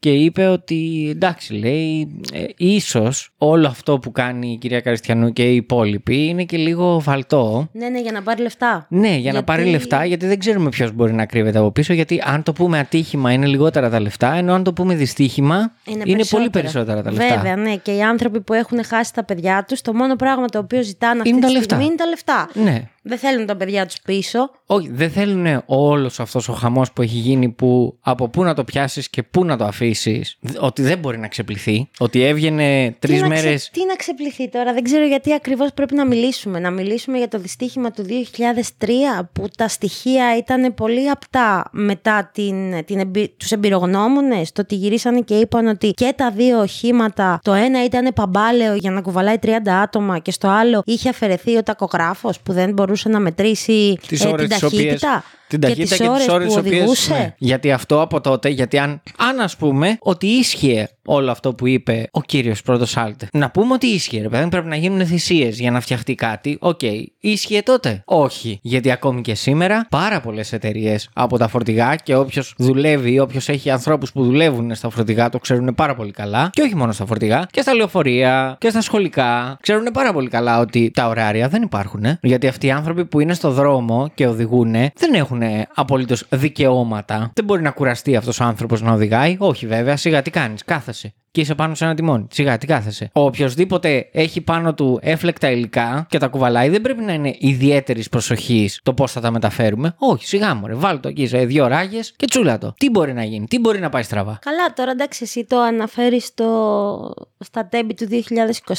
και είπε ότι εντάξει λέει ε, ίσως όλο αυτό που κάνει η κυρία Καριστιανού και οι υπόλοιποι είναι και λίγο βαλτό. Ναι, ναι, για να πάρει λεφτά. Ναι, για να Γιατί- πάρει λεφτά, γιατί δεν ξέρουμε ποιος μπορεί να κρύβεται από πίσω. Γιατί αν το πούμε ατύχημα είναι λιγότερα τα λεφτά, ενώ αν το πούμε δυστύχημα είναι, πολύ περισσότερα τα λεφτά. Βέβαια, ναι. Και οι άνθρωποι που έχουν χάσει τα παιδιά τους, το μόνο πράγμα το οποίο ζητάνε αυτή Είναι τη τα στιγμή λεφτά. είναι τα λεφτά. Ναι. Δεν θέλουν τα παιδιά τους πίσω. Όχι, δεν θέλουν όλος αυτός ο χαμός που έχει γίνει που από πού να το πιάσεις και πού να το αφήσεις. Ότι δεν μπορεί να ξεπληθεί. Ότι έβγαινε τρεις τι, να μέρε. ξε- τι να ξεπληθεί τώρα, δεν ξέρω γιατί ακριβώς πρέπει να μιλήσουμε. Να μιλήσουμε για το δυστύχημα του 2003, που τα στοιχεία ήταν πολύ απτά μετά την, την εμπει, τους εμπειρογνώμονες. Το ότι γυρίσανε και είπαν ότι και τα δύο οχήματα, το ένα ήταν παμπάλαιο για να κουβαλάει 30 άτομα και στο άλλο είχε αφαιρεθεί ο τακογράφος που δεν μπορούσε να μετρήσει Τις ε, ώρες την τις οποίες- ταχύτητα. Την ταχύτητα και, τις τις ώρες που τις οποίες- οδηγούσε. ναι. Γιατί αυτό από τότε, γιατί αν, αν ας πούμε ότι ίσχυε όλο αυτό που είπε ο κύριος πρώτος Άλτε. Να πούμε ότι ίσχυε, ρε παιδί, μου, πρέπει να γίνουν θυσίες για να φτιαχτεί κάτι. Οκ, ίσχυε τότε; Όχι. Γιατί ακόμη και σήμερα πάρα πολλές εταιρείες από τα φορτηγά και όποιος δουλεύει ή όποιος έχει ανθρώπους που δουλεύουν στα φορτηγά το ξέρουν πάρα πολύ καλά. Και όχι μόνο στα φορτηγά, και στα λεωφορεία και στα σχολικά. Ξέρουν πάρα πολύ καλά ότι τα ωράρια δεν υπάρχουν. ε. Γιατί αυτοί οι άνθρωποι που είναι στο δρόμο και οδηγούν δεν έχουν απολύτως δικαιώματα. Δεν μπορεί να κουραστεί αυτός ο άνθρωπος να οδηγάει. Όχι, βέβαια, σιγά τι κάνεις. Κάθεσαι. Και είσαι πάνω σε ένα τιμόνι. Σιγά, τι κάθεσαι. Ο οποιοδήποτε έχει πάνω του έφλεκτα υλικά και τα κουβαλάει, δεν πρέπει να είναι ιδιαίτερης προσοχής το πώς θα τα μεταφέρουμε. Όχι, σιγά μου, ρε. Βάλ το εκεί σε δύο ράγες και τσούλα το. Τι μπορεί να γίνει, τι μπορεί να πάει στραβά. Καλά, τώρα εντάξει, εσύ το αναφέρεις στο... στα τέμπη του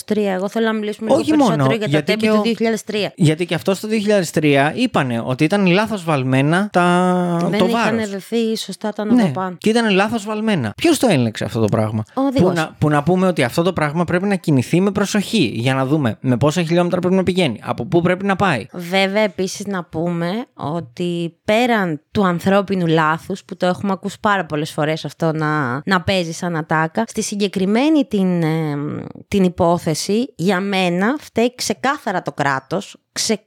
2023. Εγώ θέλω να μιλήσουμε λίγο Όχι περισσότερο μόνο, για τα γιατί τέμπη και του ο- 2003. Γιατί και αυτός το 2003 είπανε ότι ήταν λάθος βαλμένα τα... Δεν το είχαν βάρος. δεθεί σωστά τα Ναι, νοδοπάν. και ήταν λάθος βαλμένα. Ποιος το έλεγξε αυτό το πράγμα; Ο οδηγός. Που, να, που να πούμε ότι αυτό το πράγμα πρέπει να κινηθεί με προσοχή για να δούμε με πόσα χιλιόμετρα πρέπει να πηγαίνει, από πού πρέπει να πάει. Βέβαια, επίσης να πούμε ότι πέραν του ανθρώπινου λάθους, που το έχουμε ακούσει πάρα πολλές φορές αυτό να, να παίζει σαν ατάκα, στη συγκεκριμένη την, ε, την υπόθεση, για μένα φταίει ξεκάθαρα το κράτος. Ξεκάθαρα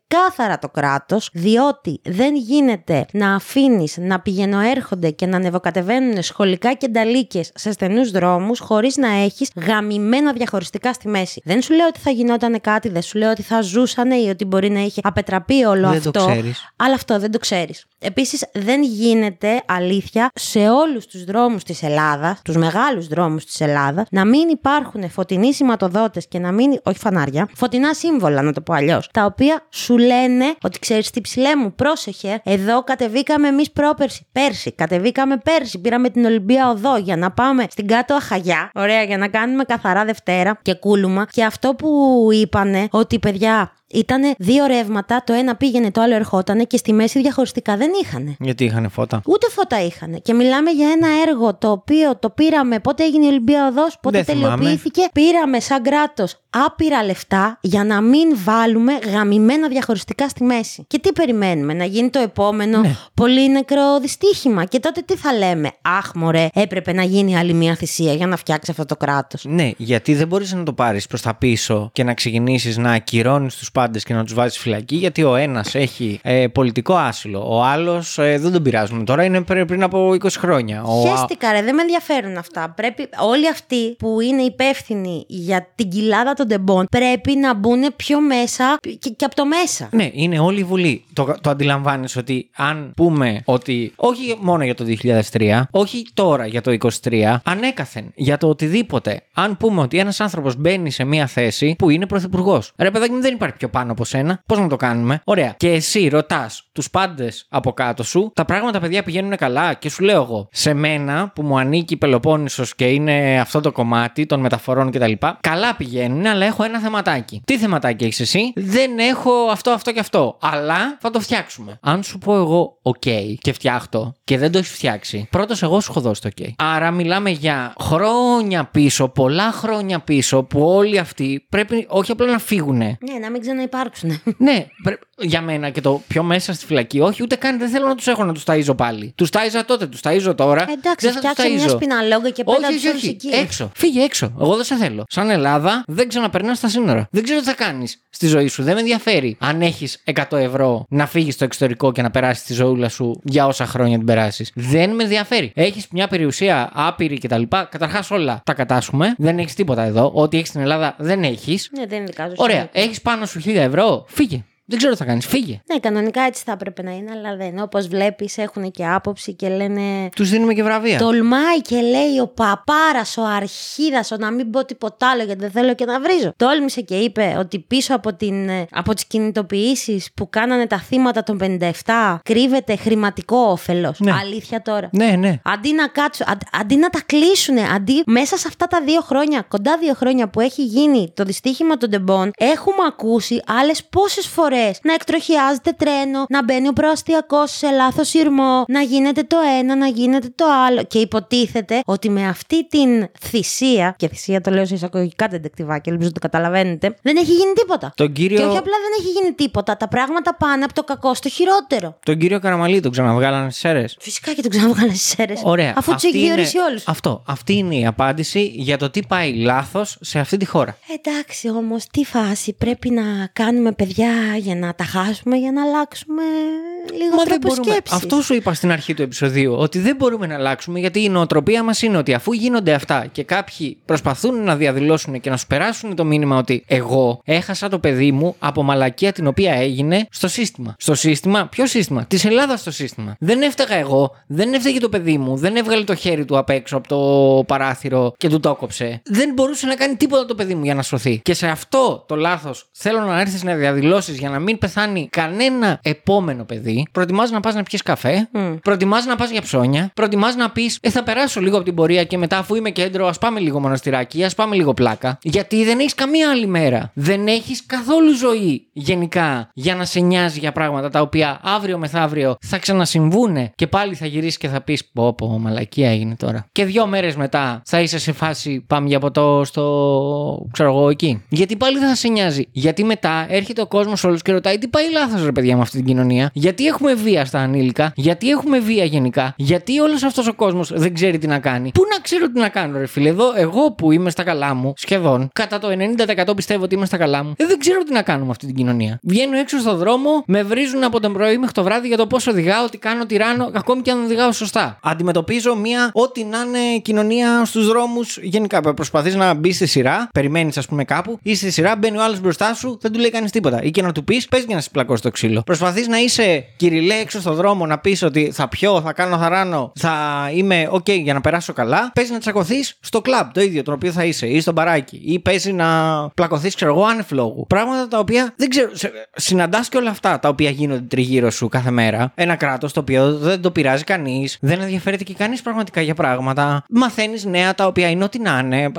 το κράτος, διότι δεν γίνεται να αφήνεις να πηγαινοέρχονται και να ανεβοκατεβαίνουν σχολικά και νταλίκες σε στενούς δρόμους χωρίς να έχεις γαμημένα διαχωριστικά στη μέση. Δεν σου λέω ότι θα γινόταν κάτι, δεν σου λέω ότι θα ζούσανε ή ότι μπορεί να είχε απετραπεί όλο Δεν αυτό. το ξέρεις. Αλλά αυτό δεν το ξέρεις. Επίσης, δεν γίνεται αλήθεια σε όλους τους δρόμους της Ελλάδας, τους μεγάλους δρόμους της Ελλάδας, να μην υπάρχουν φωτεινοί σηματοδότες και να μην. Όχι φανάρια, φωτεινά σύμβολα, να το πω αλλιώς. Τα οποία σου λένε ότι ξέρεις τι ψηλέ μου, πρόσεχε. Εδώ κατεβήκαμε εμείς πρόπερση. Πέρσι, κατεβήκαμε πέρσι. Πήραμε την Ολυμπία Οδό για να πάμε στην κάτω Αχαγιά. Ωραία, για να κάνουμε καθαρά Δευτέρα και κούλουμα. Και αυτό που είπανε, ότι παιδιά, ήταν δύο ρεύματα, το ένα πήγαινε, το άλλο ερχότανε και στη μέση διαχωριστικά δεν είχαν. Γιατί είχαν φώτα; Ούτε φώτα είχαν. Και μιλάμε για ένα έργο το οποίο το πήραμε πότε έγινε η Ολυμπία Οδό, πότε Δεν θυμάμαι. τελειοποιήθηκε. Πήραμε σαν κράτος άπειρα λεφτά για να μην βάλουμε γαμημένα διαχωριστικά στη μέση. Και τι περιμένουμε, να γίνει το επόμενο Ναι. πολύ νεκρό δυστύχημα. Και τότε τι θα λέμε, Αχ, μωρέ, έπρεπε να γίνει άλλη μια θυσία για να φτιάξει αυτό το κράτος. Ναι, γιατί δεν μπορείς να το πάρεις προς τα πίσω και να ξεκινήσεις να ακυρώνεις τους πάντες και να τους βάζεις φυλακή, γιατί ο ένας έχει ε, πολιτικό άσυλο, ο άλλος ε, δεν τον πειράζουμε τώρα, είναι πρέ- πριν από 20 χρόνια. Ο, Χαίστηκα ρε, δεν με ενδιαφέρουν αυτά. Πρέπει όλοι αυτοί που είναι υπεύθυνοι για την κοιλάδα των τεμπών πρέπει να μπουν πιο μέσα και, και από το μέσα. Ναι, είναι όλη η Βουλή. Το, το αντιλαμβάνεις ότι αν πούμε ότι όχι μόνο για το 2003, όχι τώρα για το 2023, ανέκαθεν για το οτιδήποτε. Αν πούμε ότι ένας άνθρωπος μπαίνει σε μία θέση που είναι πρωθυπουργός. Ρε παιδάκι μου, δεν υπάρχει πιο πάνω από σένα. Πώς να το κάνουμε; Ωραία. Και εσύ ρωτάς τους πάντες από κάτω σου, τα πράγματα παιδιά πηγαίνουν καλά. Και σου λέω εγώ, σε μένα που μου ανήκει η Πελοπόννησος και είναι αυτό το κομμάτι των μεταφορών κτλ. Καλά πηγαίνουν, αλλά έχω ένα θεματάκι. Τι θεματάκι έχεις εσύ, Δεν έχω αυτό, αυτό και αυτό. Αλλά θα το φτιάξουμε. Αν σου πω εγώ, OK, και φτιάχτω και δεν το έχεις φτιάξει, πρώτος εγώ σου έχω δώσει το OK. Άρα μιλάμε για χρόνια πίσω, πολλά χρόνια πίσω, που όλοι αυτοί πρέπει όχι απλά να φύγουνε. Ναι, να μην ξαναυπάρξουν. Ναι, πρέ- για μένα και το πιο μέσα στη φυλακή, όχι, ούτε καν δεν θέλω να τους έχω να τους ταΐζω πάλι. Τους ταΐζα τότε, τους ταΐζω τώρα. Εντάξει, δεν θα τους φτιάξε μια ταΐζω. σπιναλόγκα και Όχι, πέτα όχι, του όλου όχι. εκεί. Έξω. Φύγε έξω. Εγώ δεν σε θέλω. Σαν Ελλάδα δεν ξαναπερνάς στα σύνορα. Δεν ξέρω τι θα κάνεις στη ζωή σου. Δεν με ενδιαφέρει αν έχεις 100 ευρώ να φύγεις στο εξωτερικό και να περάσεις τη ζωούλα σου για όσα χρόνια την περάσεις. Δεν με ενδιαφέρει. Έχεις μια περιουσία άπειρη κτλ. Καταρχάς όλα τα κατάσχουμε. Δεν έχεις τίποτα εδώ. Ό,τι έχεις στην Ελλάδα δεν έχεις. Ναι, δεν είναι δικά σου. Ωραία. Έχεις πάνω σου 1000 ευρώ. Φύγε. Δεν ξέρω τι θα κάνεις. Φύγε. Ναι, κανονικά έτσι θα έπρεπε να είναι, αλλά δεν. Όπως βλέπεις, έχουν και άποψη και λένε. Τους δίνουμε και βραβεία. Τολμάει και λέει ο παπάρας, ο αρχίδας, ο να μην πω τίποτα άλλο γιατί δεν θέλω και να βρίζω. Τόλμησε και είπε ότι πίσω από, την, ε, από τις κινητοποιήσεις που κάνανε τα θύματα των 57 κρύβεται χρηματικό όφελος. Ναι. Αλήθεια τώρα. Ναι, ναι. Αντί να κάτσουν, αντί, αντί να τα κλείσουν, αντί μέσα σε αυτά τα δύο χρόνια, κοντά δύο χρόνια που έχει γίνει το δυστύχημα των τεμπών, έχουμε ακούσει άλλες πόσες φορές να εκτροχιάζεται τρένο, να μπαίνει ο προαστιακός σε λάθος σειρμό, να γίνεται το ένα, να γίνεται το άλλο. Και υποτίθεται ότι με αυτή την θυσία, και θυσία το λέω σε εισαγωγικά τεντεκτιβάκια, ελπίζω ότι το καταλαβαίνετε, δεν έχει γίνει τίποτα. Τον κύριο- Και όχι απλά δεν έχει γίνει τίποτα, τα πράγματα πάνε από το κακό στο χειρότερο. Τον κύριο Καραμαλή τον ξαναβγάλανε στις αίρες. Φυσικά και τον ξαναβγάλε στις αίρες. Ωραία. Αφού τους Αυτή έχει είναι- διορίσει όλους. Αυτό. Αυτή είναι η απάντηση για το τι πάει λάθος σε αυτή τη χώρα. Εντάξει όμως, τι φάση πρέπει να κάνουμε παιδιά για να τα χάσουμε, για να αλλάξουμε λίγο Μα δεν τρόπο μπορούμε. σκέψης. Αυτό σου είπα στην αρχή του επεισοδίου. Ότι δεν μπορούμε να αλλάξουμε γιατί η νοοτροπία μας είναι ότι αφού γίνονται αυτά και κάποιοι προσπαθούν να διαδηλώσουν και να σου περάσουν το μήνυμα ότι εγώ έχασα το παιδί μου από μαλακία την οποία έγινε στο σύστημα. Στο σύστημα, ποιο σύστημα; Της Ελλάδας στο σύστημα. Δεν έφταγα εγώ, δεν έφταγε το παιδί μου, δεν έβγαλε το χέρι του απ' έξω από το παράθυρο και του το έκοψε. Δεν μπορούσε να κάνει τίποτα το παιδί μου για να σωθεί. Και σε αυτό το λάθος θέλω να έρθεις να διαδηλώσεις για να μην πεθάνει κανένα επόμενο παιδί. Προτιμάς να πας να πιεις καφέ, mm. προτιμάς να πας για ψώνια, προτιμάς να πεις Ε, θα περάσω λίγο από την πορεία και μετά, αφού είμαι κέντρο, ας πάμε λίγο μοναστηράκι, ας πάμε λίγο πλάκα. Γιατί δεν έχεις καμία άλλη μέρα. Δεν έχεις καθόλου ζωή γενικά για να σε νοιάζει για πράγματα τα οποία αύριο μεθαύριο θα ξανασυμβούνε και πάλι θα γυρίσεις και θα πεις Πω, πω, μαλακία έγινε τώρα. Και δύο μέρες μετά θα είσαι σε φάση Πάμε για ποτό στο. ξέρω εγώ εκεί. Γιατί πάλι δεν θα σε νοιάζει. Γιατί μετά έρχεται ο κόσμος όλο και ρωτάει Τι πάει λάθος, ρε παιδιά, με αυτή την κοινωνία; Γιατί έχουμε βία στα ανήλικα; Γιατί έχουμε βία γενικά; Γιατί όλος αυτός ο κόσμος δεν ξέρει τι να κάνει; Πού να ξέρω τι να κάνω, ρε φίλε; Εδώ, εγώ που είμαι στα καλά μου, σχεδόν, κατά το 90% πιστεύω ότι είμαι στα καλά μου, ε, δεν ξέρω τι να κάνω με αυτή την κοινωνία. Βγαίνω έξω στο δρόμο, με βρίζουν από τον πρωί μέχρι το βράδυ για το πώ οδηγάω, τι κάνω, τι ράνω, ακόμη και αν οδηγάω σωστά. Αντιμετωπίζω μια ό,τι να είναι κοινωνία στους δρόμους γενικά. Προσπαθείς να μπεις στη σειρά, περιμένεις, ας πούμε, κάπου, ή στη σειρά μπαίνει ο άλλος μπροστά σου, δεν του λέει κανείς τίποτα. Ή και να του πεις, πες για να σε πλακώσει το ξύλο. Προσπαθείς να είσαι κυριλέ έξω στο δρόμο, να πεις ότι θα πιω, θα κάνω, θα ράνω, θα είμαι OK για να περάσω καλά. Παίζει να τσακωθείς στο κλαμπ το ίδιο, το οποίο θα είσαι, ή στο μπαράκι, ή παίζει να πλακωθείς, ξέρω εγώ, άνευ λόγου. Πράγματα τα οποία δεν ξέρω. Συναντάς και όλα αυτά τα οποία γίνονται τριγύρω σου κάθε μέρα. Ένα κράτος το οποίο δεν το πειράζει κανείς, δεν ενδιαφέρεται και κανείς πραγματικά για πράγματα. Μαθαίνεις νέα τα οποία είναι ό,τι να είναι,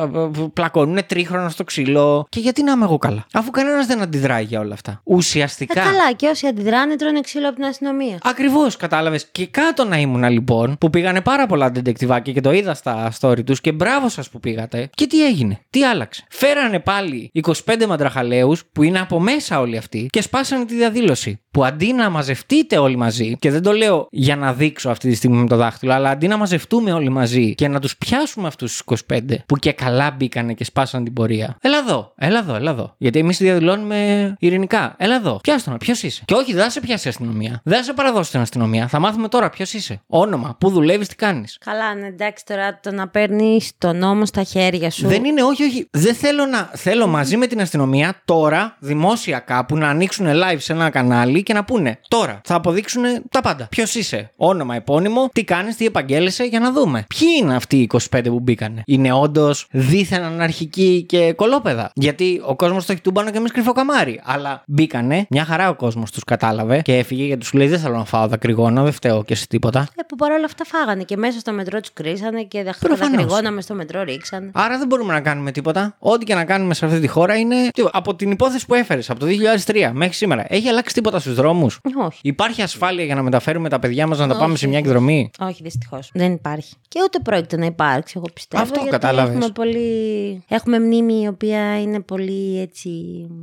πλακώνουν τρίχρονα στο ξύλο. Και γιατί να είμαι εγώ καλά, αφού κανένας δεν αντιδράει για όλα αυτά. Ε, Ουσιαστικά. καλά, και όσοι αντιδράνε τρώνε ξύλο από την αστυνομία. Ακριβώς, κατάλαβες. Και κάτω να ήμουνα λοιπόν, που πήγανε πάρα πολλά ντεντεκτιβάκια και το είδα στα story τους και μπράβο σας που πήγατε. Και τι έγινε, τι άλλαξε. Φέρανε πάλι 25 μαντραχαλαίου που είναι από μέσα όλοι αυτοί και σπάσανε τη διαδήλωση. Που αντί να μαζευτείτε όλοι μαζί, και δεν το λέω για να δείξω αυτή τη στιγμή με το δάχτυλο, αλλά αντί να μαζευτούμε όλοι μαζί και να τους πιάσουμε αυτούς τους 25 που και καλά μπήκανε και σπάσαν την πορεία. Έλα εδώ, έλα εδώ, έλα εδώ. Γιατί εμείς διαδηλώνουμε ειρηνικά. Έλα εδώ, πιάστο να, ποιος είσαι. Και όχι, δεν θα σε πιάσει η αστυνομία. Δεν θα σε παραδώσει στην αστυνομία. Θα μάθουμε τώρα ποιος είσαι. Όνομα, πού δουλεύεις, τι κάνεις. Καλά, ναι, εντάξει τώρα το να παίρνεις τον νόμο στα χέρια σου. Δεν είναι, όχι, όχι. Δεν θέλω να. Θέλω μαζί με την αστυνομία τώρα, δημόσια κάπου, να ανοίξουν live σε ένα κανάλι και να πούνε τώρα θα αποδείξουν τα πάντα. Ποιος είσαι, όνομα, επώνυμο, τι κάνεις, τι επαγγέλεσαι για να δούμε. Ποιοι είναι αυτοί οι 25 που μπήκανε; Είναι όντως δίθεν αναρχικοί και κολόπεδα. Γιατί ο κόσμος το έχει τούμπανο και εμείς κρυφό καμάρι. Αλλά μπήκανε, μια χαρά ο κόσμος τους κατάλαβε και έφυγε γιατί σου λέει δεν θέλω να φάω δακρυγόνα, δεν φταίω και σε τίποτα. Ε, που παρόλα αυτά φάγανε και μέσα στο μετρό τους κρίσανε και τα Προφανώς. δακρυγόνα με στο μετρό ρίξανε. Άρα δεν μπορούμε να κάνουμε τίποτα. Ό,τι και να κάνουμε σε αυτή τη χώρα είναι. Τι, Από την υπόθεση που έφερες από το 2003 μέχρι σήμερα, έχει αλλάξει τίποτα στους δρόμους. Όχι. Υπάρχει ασφάλεια για να μεταφέρουμε τα παιδιά μας να τα Όχι, πάμε σε μια όχι. εκδρομή; Όχι, δυστυχώς. Δεν υπάρχει. Και ούτε πρόκειται να υπάρξει, εγώ πιστεύω. Αυτό γιατί κατάλαβες. Έχουμε, πολύ... έχουμε μνήμη η οποία είναι πολύ έτσι.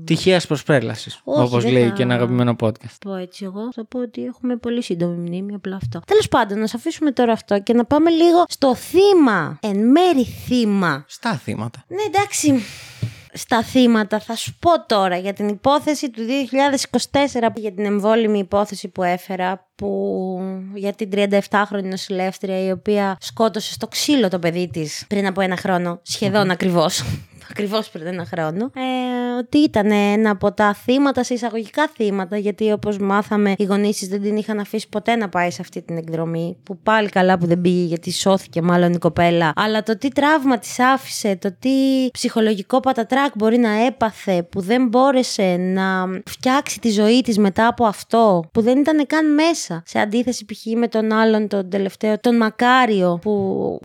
Τυχαίας προσπρέλαση. Όχι, Όπως δεν λέει θα- και ένα αγαπημένο podcast. πω έτσι εγώ. Θα πω ότι έχουμε πολύ σύντομη μνήμη, απλά αυτό. Τέλος πάντων, να σα αφήσουμε τώρα αυτό και να πάμε λίγο στο θύμα. Εν μέρη θύμα. Στα θύματα. Ναι, εντάξει. Στα θύματα θα σου πω τώρα για την υπόθεση του 2024 για την εμβόλυμη υπόθεση που έφερα που για την 37χρονη νοσηλεύτρια η οποία σκότωσε στο ξύλο το παιδί της πριν από ένα χρόνο, σχεδόν ακριβώς. Ακριβώς πριν ένα χρόνο. Ε, ότι ήταν ένα από τα θύματα, σε εισαγωγικά θύματα, γιατί όπως μάθαμε οι γονείς της δεν την είχαν αφήσει ποτέ να πάει σε αυτή την εκδρομή. Που πάλι καλά που δεν πήγε, γιατί σώθηκε μάλλον η κοπέλα. Αλλά το τι τραύμα της άφησε, το τι ψυχολογικό πατατράκ μπορεί να έπαθε, που δεν μπόρεσε να φτιάξει τη ζωή της μετά από αυτό, που δεν ήταν καν μέσα. Σε αντίθεση π.χ. με τον άλλον, τον τελευταίο, τον Μακάριο, που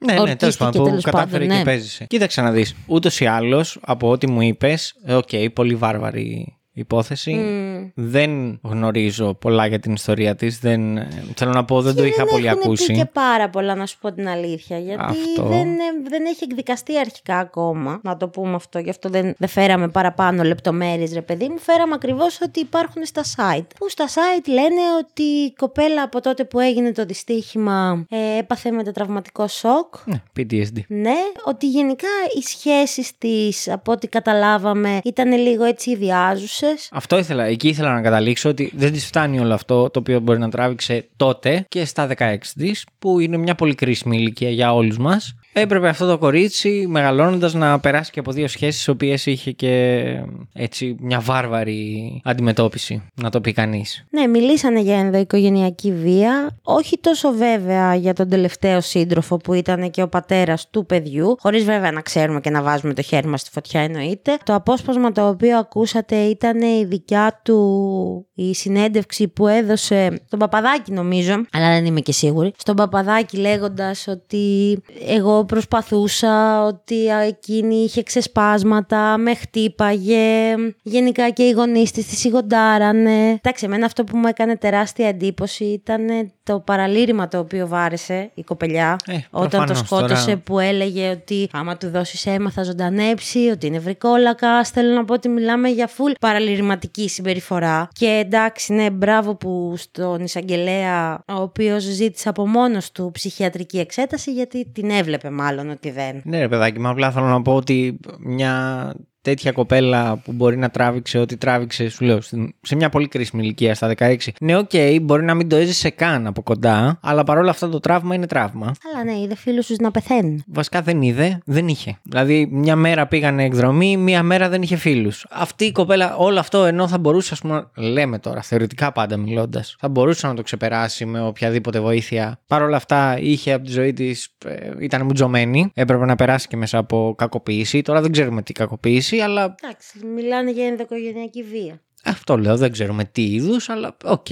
Ναι, ναι, τέλος ορκίστηκε πάντων. Που τέλος κατάφερε πάντων, και ναι. επέζησε. Κοίταξε να δεις. Ούτως ή άλλως, από ό,τι μου είπες, οκ, πολύ βάρβαρη υπόθεση. Μμ. Δεν γνωρίζω πολλά για την ιστορία της. Δεν... ε, Θέλω να πω, δεν το Και είχα δεν πολύ έχουν ακούσει. πει και πάρα πολλά, να σου πω την αλήθεια. Γιατί Αυτό. δεν, ε, δεν έχει εκδικαστεί αρχικά ακόμα. Να το πούμε αυτό. Γι' αυτό δεν, δεν φέραμε παραπάνω λεπτομέρειες, ρε παιδί μου. Φέραμε ακριβώς ότι υπάρχουν στα site. Που στα site λένε ότι η κοπέλα από τότε που έγινε το δυστύχημα ε, έπαθε μετατραυματικό σοκ. Ναι, PTSD. Ναι, ότι γενικά οι σχέσεις της, από ό,τι καταλάβαμε, ήταν λίγο έτσι ιδιάζουσες. Αυτό ήθελα. Εκεί ήθελα να καταλήξω ότι δεν της φτάνει όλο αυτό το οποίο μπορεί να τράβηξε τότε και στα 16 της, που είναι μια πολύ κρίσιμη ηλικία για όλους μας. Έπρεπε αυτό το κορίτσι μεγαλώνοντας να περάσει και από δύο σχέσεις, οι οποίες είχε και έτσι μια βάρβαρη αντιμετώπιση, να το πει κανείς. Ναι, μιλήσανε για ενδοοικογενειακή βία. Όχι τόσο βέβαια για τον τελευταίο σύντροφο που ήταν και ο πατέρας του παιδιού. Χωρίς βέβαια να ξέρουμε και να βάζουμε το χέρι μας στη φωτιά, εννοείται. Το απόσπασμα το οποίο ακούσατε ήταν η δικιά του η συνέντευξη που έδωσε στον Παπαδάκη, νομίζω. Αλλά δεν είμαι και σίγουρη. Στον Παπαδάκη λέγοντας ότι εγώ προσπαθούσα, ότι α, εκείνη είχε ξεσπάσματα, με χτύπαγε. Γενικά και οι γονείς της τη σιγοντάρανε. Εντάξει, εμένα αυτό που μου έκανε τεράστια εντύπωση ήταν το παραλήρημα το οποίο βάρεσε η κοπελιά Ε, όταν το προφανώς, σκότωσε τώρα. που έλεγε ότι άμα του δώσεις αίμα θα ζωντανέψει, ότι είναι βρικόλακα. Θέλω να πω ότι μιλάμε για φουλ παραλυρηματική συμπεριφορά. Και εντάξει, ναι, μπράβο που στον εισαγγελέα, ο οποίος ζήτησε από μόνος του ψυχιατρική εξέταση, γιατί την έβλεπε μάλλον ότι δεν. Ναι, ρε παιδάκι, μα απλά θέλω να πω ότι μια τέτοια κοπέλα που μπορεί να τράβηξε ό,τι τράβηξε, σου λέω, στην- σε μια πολύ κρίσιμη ηλικία στα 16. Ναι, οκ, μπορεί να μην το έζησε καν από κοντά, αλλά παρόλα αυτά το τραύμα είναι τραύμα. Αλλά ναι, είδε φίλους τους να πεθαίνουν. Βασικά δεν είδε, δεν είχε. Δηλαδή, μια μέρα πήγανε εκδρομή, μια μέρα δεν είχε φίλους. Αυτή η κοπέλα, όλο αυτό ενώ θα μπορούσε, ας πούμε, λέμε τώρα, θεωρητικά πάντα μιλώντας, θα μπορούσε να το ξεπεράσει με οποιαδήποτε βοήθεια. Παρ' όλα αυτά, είχε από τη ζωή της, ήταν μουτζωμένη. Έπρεπε να περάσει και μέσα από κακοποίηση. Τώρα δεν ξέρουμε τι κακοποίηση, αλλά Εντάξει, μιλάνε για ενδοοικογενειακή βία. αυτό λέω, δεν ξέρουμε τι είδους, αλλά οκ.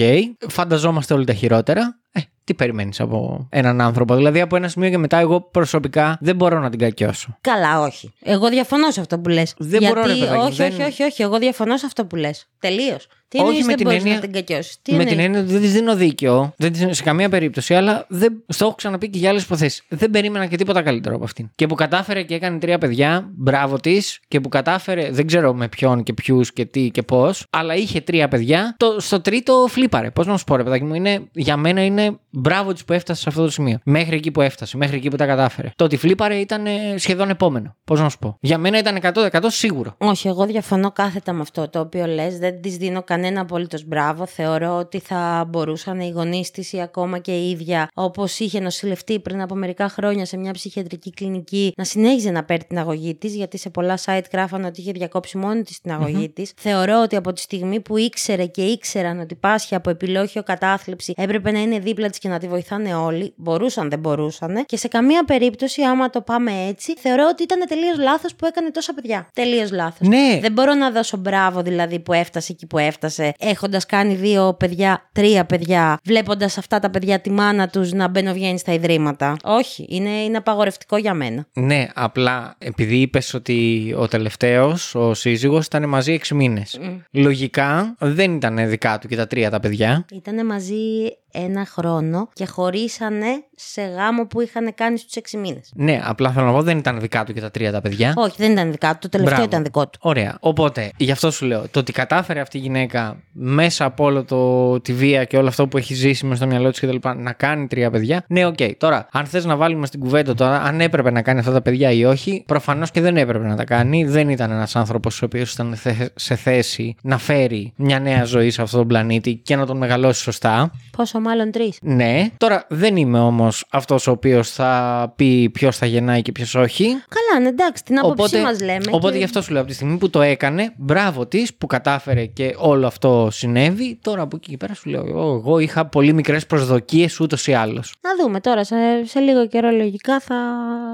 Φανταζόμαστε όλοι τα χειρότερα. Ε, τι περιμένεις από έναν άνθρωπο. Δηλαδή, από ένα σημείο και μετά, εγώ προσωπικά δεν μπορώ να την κακιώσω. Καλά, όχι. Εγώ διαφωνώ σε αυτό που λες. Δεν μπορώ, ρε παιδάκι μου, όχι, δεν- όχι, όχι, όχι. Εγώ διαφωνώ σε αυτό που λες. Τελείως. Τι εννοείς Όχι με δεν την μπορείς έννοια. να την κακιώσεις; Τι με εννοείς; την έννοια ότι δεν τη δίνω δίκιο. Δεν της δίνω σε καμία περίπτωση, αλλά δεν, στο έχω ξαναπεί και για άλλες υποθέσεις. Δεν περίμενα και τίποτα καλύτερο από αυτήν. Και που κατάφερε και έκανε τρία παιδιά, μπράβο της. Και που κατάφερε, δεν ξέρω με ποιον και ποιους και τι και πώς, αλλά είχε τρία παιδιά. Το, στο τρίτο φλίπαρε. Πώς να σου πω, ρε παιδάκι μου, είναι, για μένα είναι μπράβο της που έφτασε σε αυτό το σημείο. Μέχρι εκεί που έφτασε, μέχρι εκεί που τα κατάφερε. Το ότι φλίπαρε ήταν ε, σχεδόν επόμενο. Πώς να σου πω. Για μένα ήταν 100% σίγουρο. Όχι, εγώ διαφωνώ κάθετα με αυτό το οποίο λες. Δεν της δίνω κανένα απολύτω μπράβο. Θεωρώ ότι θα μπορούσαν οι γονείς της ή ακόμα και η ίδια, όπως είχε νοσηλευτεί πριν από μερικά χρόνια σε μια ψυχιατρική κλινική, να συνέχιζε να παίρνει την αγωγή της, γιατί σε πολλά site γράφανε ότι είχε διακόψει μόνη της την αγωγή της. Θεωρώ ότι από τη στιγμή που ήξερε και ήξεραν ότι πάσχει από επιλόχιο κατάθλιψη, έπρεπε να είναι δίπλα της και να τη βοηθάνε όλοι. Μπορούσαν, δεν μπορούσαν. Και σε καμία περίπτωση, άμα το πάμε έτσι, θεωρώ ότι ήταν τελείως λάθος που έκανε τόσα παιδιά. Τελείως λάθος. Ναι. Δεν μπορώ να δώσω μπράβο δηλαδή που έφτασε εκεί που έφτασε, έχοντας κάνει δύο παιδιά, τρία παιδιά, βλέποντας αυτά τα παιδιά τη μάνα τους να μπαινοβγαίνει στα ιδρύματα. Όχι, είναι, είναι απαγορευτικό για μένα. Ναι, απλά επειδή είπες ότι ο τελευταίος, ο σύζυγος, ήταν μαζί 6 μήνες. Λογικά δεν ήταν δικά του και τα τρία τα παιδιά. Ήτανε μαζί ένα χρόνο και χωρίσανε σε γάμο που είχαν κάνει στους 6 μήνες. Ναι, απλά θέλω να πω δεν ήταν δικά του και τα τρία τα παιδιά. Όχι, δεν ήταν δικά του. Το τελευταίο Μπράβο. ήταν δικό του. Ωραία. Οπότε, γι' αυτό σου λέω, το ότι κατάφερε αυτή η γυναίκα μέσα από όλο το, τη βία και όλο αυτό που έχει ζήσει μες στο μυαλό της κτλ. να κάνει τρία παιδιά. Ναι, οκ. Τώρα, αν θες να βάλουμε στην κουβέντα τώρα, αν έπρεπε να κάνει αυτά τα παιδιά ή όχι, προφανώς και δεν έπρεπε να τα κάνει. Δεν ήταν ένας άνθρωπος ο οποίος ήταν θε- σε θέση να φέρει μια νέα ζωή σε αυτόν τον πλανήτη και να τον μεγαλώσει σωστά. Πόσο μάλλον τρεις. Ναι. Τώρα, δεν είμαι όμως αυτός ο οποίος θα πει ποιος θα γεννάει και ποιος όχι. Καλά, ναι, εντάξει, την άποψή μας λέμε. Οπότε και- γι' αυτό σου λέω από τη στιγμή που το έκανε, μπράβο της που κατάφερε και όλο αυτό συνέβη. Τώρα από εκεί και πέρα σου λέω, εγώ, εγώ είχα πολύ μικρές προσδοκίες ούτως ή άλλως. Να δούμε τώρα, σε, σε λίγο καιρό λογικά θα,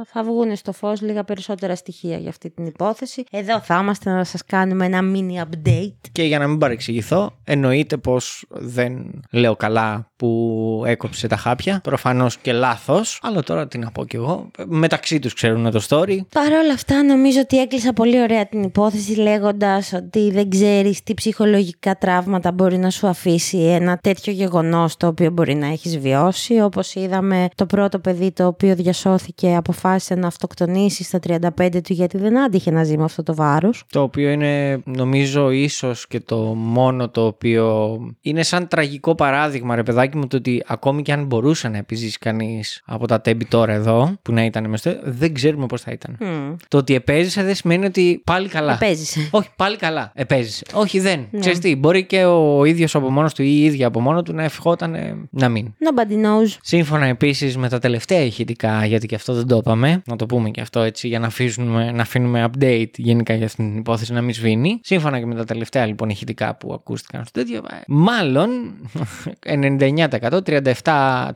θα βγουν στο φως λίγα περισσότερα στοιχεία για αυτή την υπόθεση. Εδώ θα είμαστε να σας κάνουμε ένα mini update. Και για να μην παρεξηγηθώ, εννοείται πως δεν λέω καλά που έκοψε τα χάπια. Προφανώς και λάθος. Αλλά τώρα τι να πω κι εγώ. Μεταξύ τους ξέρουν το story. Παρ' όλα αυτά νομίζω ότι έκλεισα πολύ ωραία την υπόθεση λέγοντας ότι δεν ξέρεις τι ψυχολογικά τραύματα μπορεί να σου αφήσει ένα τέτοιο γεγονός το οποίο μπορεί να έχεις βιώσει. Όπως είδαμε το πρώτο παιδί το οποίο διασώθηκε αποφάσισε να αυτοκτονήσει στα 35 του γιατί δεν άντυχε να ζει με αυτό το βάρος. Το οποίο είναι νομίζω ίσως και το μόνο το οποίο είναι σαν τραγικό παράδειγμα ρε παιδάκι μου το ότι ακόμη και αν μπορούσε να επιζήσει κανείς από τα τέμπη τώρα εδώ που να ήταν μες στο- δεν ξέρουμε πώς θα ήταν. Μμμ. Το ότι επέζησε δεν σημαίνει ότι πάλι καλά. Επέζησε. Όχι, πάλι καλά. Επέζησε. Όχι, δεν. Ναι. Ξέρεις τι, μπορεί και ο ίδιος από μόνος του ή η ίδια από μόνο του να ευχόταν ε, να μην. Nobody knows. Σύμφωνα επίσης με τα τελευταία ηχητικά, γιατί και αυτό δεν το είπαμε, να το πούμε και αυτό έτσι για να αφήσουμε, να αφήνουμε update γενικά για αυτήν την υπόθεση να μην σβήνει. Σύμφωνα και με τα τελευταία λοιπόν ηχητικά που ακούστηκαν στο τέτοιο, ε, μάλλον *laughs* 99%, 37-39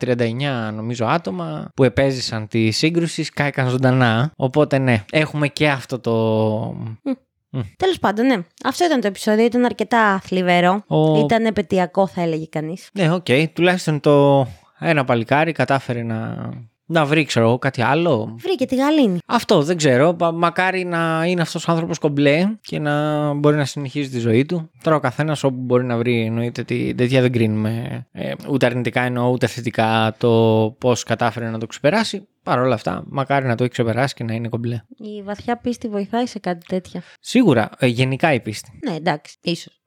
νομίζω άτομα που επέζησαν τη σύγκρουση σκάηκαν ζωντανά. Οπότε ναι, έχουμε και αυτό το. Τέλος πάντων, ναι. Αυτό ήταν το επεισόδιο. Ήταν αρκετά θλιβερό. Ο- Ήταν επαιτειακό, θα έλεγε κανείς. Ναι, οκ, τουλάχιστον το ένα παλικάρι κατάφερε να, να βρει, ξέρω εγώ, κάτι άλλο. Βρήκε τη γαλήνη. Αυτό δεν ξέρω. Πα- Μακάρι να είναι αυτός ο άνθρωπος κομπλέ και να μπορεί να συνεχίζει τη ζωή του. Τώρα ο καθένας όπου μπορεί να βρει, εννοείται ότι τέτοια δεν κρίνουμε ε, ούτε αρνητικά εννοώ ούτε θετικά το πώς κατάφερε να το ξεπεράσει. Παρ' όλα αυτά, μακάρι να το έχει ξεπεράσει και να είναι κομπλέ. Η βαθιά πίστη βοηθάει σε κάτι τέτοια. Σίγουρα, ε, γενικά η πίστη. Ναι, εντάξει, ίσως.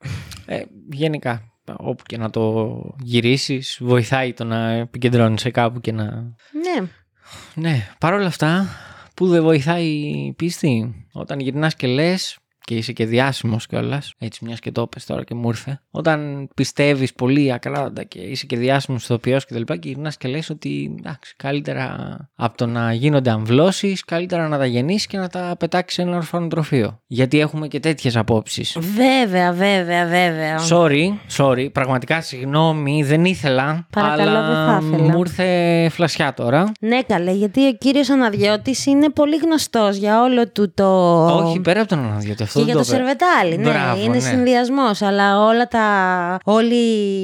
Ε, γενικά, όπου και να το γυρίσεις, βοηθάει το να επικεντρώνεις σε κάπου και να. Ναι. Ναι, παρόλα αυτά, που δεν βοηθάει η πίστη, όταν γυρνάς και λες και είσαι και διάσημος κιόλας, έτσι μιας και το είπες τώρα και μου ήρθε. Όταν πιστεύεις πολύ ακράδαντα και είσαι και διάσημος ηθοποιός και τα λοιπά, και γυρνάς και λες ότι εντάξει, καλύτερα από το να γίνονται αμβλώσεις, καλύτερα να τα γεννήσεις και να τα πετάξεις σε ένα ορφανοτροφείο. Γιατί έχουμε και τέτοιες απόψεις. Βέβαια, βέβαια, βέβαια. Sorry, sorry, πραγματικά συγγνώμη, δεν ήθελα. Παρακαλώ, αλλά δεν θα ήθελα. μου ήρθε φλασιά τώρα. Ναι, καλέ, γιατί ο κύριος Αναδιώτης είναι πολύ γνωστός για όλο του το... Όχι, πέρα από τον αναδιότι, αυτό αυτό Και δεν για το είπε. σερβετάλι, ναι, Μπράβο, είναι ναι. συνδυασμός. Αλλά όλα τα. Όλη,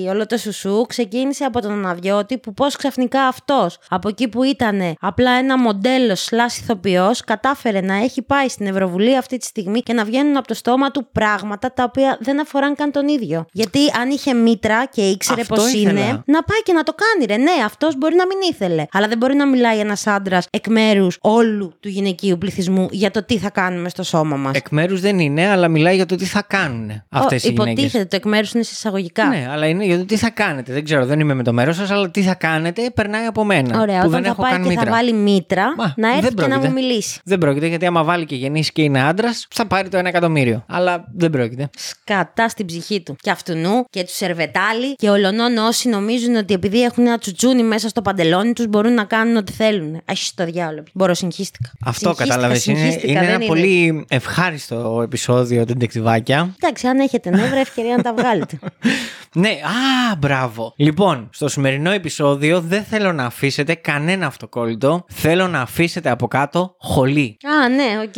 όλο το σουσού ξεκίνησε από τον Αναβιώτη που πώς ξαφνικά αυτός, από εκεί που ήταν απλά ένα μοντέλο σλάς ηθοποιός, κατάφερε να έχει πάει στην Ευρωβουλή αυτή τη στιγμή και να βγαίνουν από το στόμα του πράγματα τα οποία δεν αφοράν καν τον ίδιο. Γιατί αν είχε μήτρα και ήξερε Αυτό πώς ήθελα. είναι, να πάει και να το κάνει, ρε. Ναι, αυτός μπορεί να μην ήθελε. Αλλά δεν μπορεί να μιλάει ένας άντρας εκ μέρους όλου του γυναικείου πληθυσμού για το τι θα κάνουμε στο σώμα μας. Εκ μέρους δεν είναι, αλλά μιλάει για το τι θα κάνουν αυτές οι γυναίκες. Υποτίθεται το εκ μέρους είναι σε εισαγωγικά. Ναι, αλλά είναι για το τι θα κάνετε. Δεν ξέρω, δεν είμαι με το μέρος σας, αλλά τι θα κάνετε περνάει από μένα. Ωραία, που όταν δεν θα έχω πάει καν και μήτρα. θα βάλει μήτρα, Μα, να έρθει δεν και να πρόκειται. μου μιλήσει. Δεν πρόκειται, γιατί άμα βάλει και γεννήσει και είναι άντρας, θα πάρει το ένα εκατομμύριο. Αλλά δεν πρόκειται. Σκατά στην ψυχή του. Και αυτού νου και του σερβετάλι και ολονών όσοι νομίζουν ότι επειδή έχουν ένα τσουτσούνι μέσα στο παντελόνι τους μπορούν να κάνουν ό,τι θέλουν. Αχ, το διάλογο. Μπορώ, συγχύστηκα. Αυτό Συγχύστηκα, κατάλαβες. Είναι, συγχύστηκα, είναι δεν ένα πολύ ευχάριστο επεισόδιο ντετεκτιβάκια. Εντάξει, αν έχετε νεύρα, ευκαιρία να τα βγάλετε. *laughs* Ναι, α, μπράβο. Λοιπόν, στο σημερινό επεισόδιο δεν θέλω να αφήσετε κανένα αυτοκόλλητο. Θέλω να αφήσετε από κάτω χολή. Α, ναι, οκ.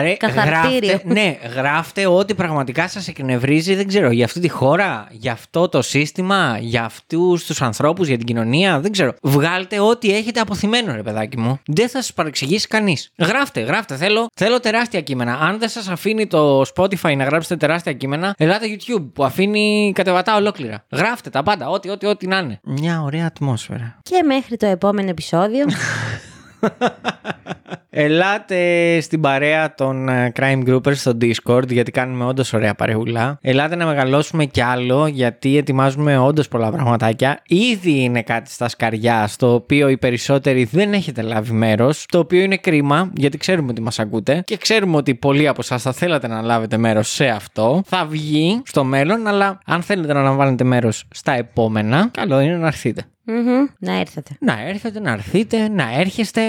Ρε, Καθαρτήριο. γράφτε, ναι, γράφτε ό,τι πραγματικά σας εκνευρίζει, δεν ξέρω, για αυτή τη χώρα, για αυτό το σύστημα, για αυτούς τους ανθρώπους, για την κοινωνία, δεν ξέρω. Βγάλτε ό,τι έχετε απωθημένο, ρε παιδάκι μου. Δεν θα σας παρεξηγήσει κανείς. Γράφτε, γράφτε, θέλω, θέλω τεράστια κείμενα. Αν δεν σας αφήνει το Spotify να γράψετε τεράστια κείμενα, ελάτε YouTube που αφήνει κατεβατά ολόκληρα. Γράφτε τα πάντα, ό,τι, ό,τι, ό,τι να είναι. Μια ωραία ατμόσφαιρα. Και μέχρι το επόμενο επεισόδιο. *laughs* Ελάτε στην παρέα των ε, Crime Groupers στο Discord γιατί κάνουμε όντως ωραία παρεούλα. Ελάτε να μεγαλώσουμε κι άλλο γιατί ετοιμάζουμε όντως πολλά πραγματάκια. Ήδη είναι κάτι στα σκαριά στο οποίο οι περισσότεροι δεν έχετε λάβει μέρος. Το οποίο είναι κρίμα γιατί ξέρουμε ότι μας ακούτε και ξέρουμε ότι πολλοί από εσά θα θέλατε να λάβετε μέρος σε αυτό. Θα βγει στο μέλλον, αλλά αν θέλετε να λαμβάνετε μέρος στα επόμενα, καλό είναι να έρθετε. Μμμ, Να έρθετε. Να έρθετε, να έρθετε, να έρχεστε.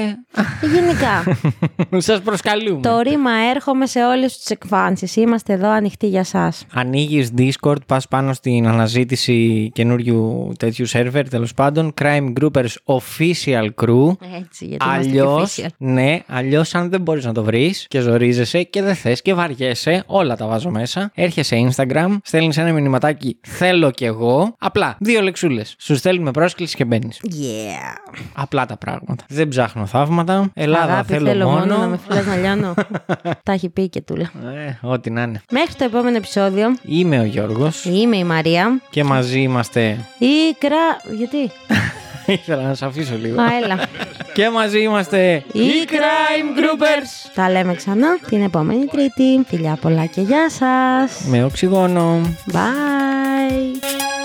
Γενικά, *laughs* Σας προσκαλούμε. το ρήμα έρχομαι σε όλες τις εκφάνσεις. Είμαστε εδώ ανοιχτοί για εσά. Ανοίγεις Discord, πας πάνω στην αναζήτηση καινούριου τέτοιου σερβερ, τέλος πάντων. Crime Groupers Official Crew. Έτσι, γιατί είμαστε Αλλιώς, και official. ναι, αλλιώς αν δεν μπορείς να το βρεις και ζορίζεσαι και δεν θες και βαριέσαι, όλα τα βάζω μέσα. Έρχεσαι Instagram, στέλνεις ένα μηνυματάκι Θέλω κι εγώ. Απλά δύο λεξούλες. Σου στέλνουμε πρόσκληση και μπαίνεις. Yeah. Απλά τα πράγματα. Δεν ψάχνω θαύματα. Ελλάδα Αγάπη, θέλω, θέλω μόνο, να μόνο. με φιλάς να λιώνω. *laughs* Τα έχει πει και τούλα. Ε, ό,τι να είναι. Μέχρι το επόμενο επεισόδιο. Είμαι ο Γιώργος Είμαι η Μαρία. και μαζί είμαστε. Η κρα... Γιατί; *laughs* Ήθελα να σε αφήσω λίγο. Α, έλα. *laughs* Και μαζί είμαστε Οι Crime Groupers. Τα λέμε ξανά την επόμενη Τρίτη. Φιλιά πολλά και γεια σας. με οξυγόνο. Bye.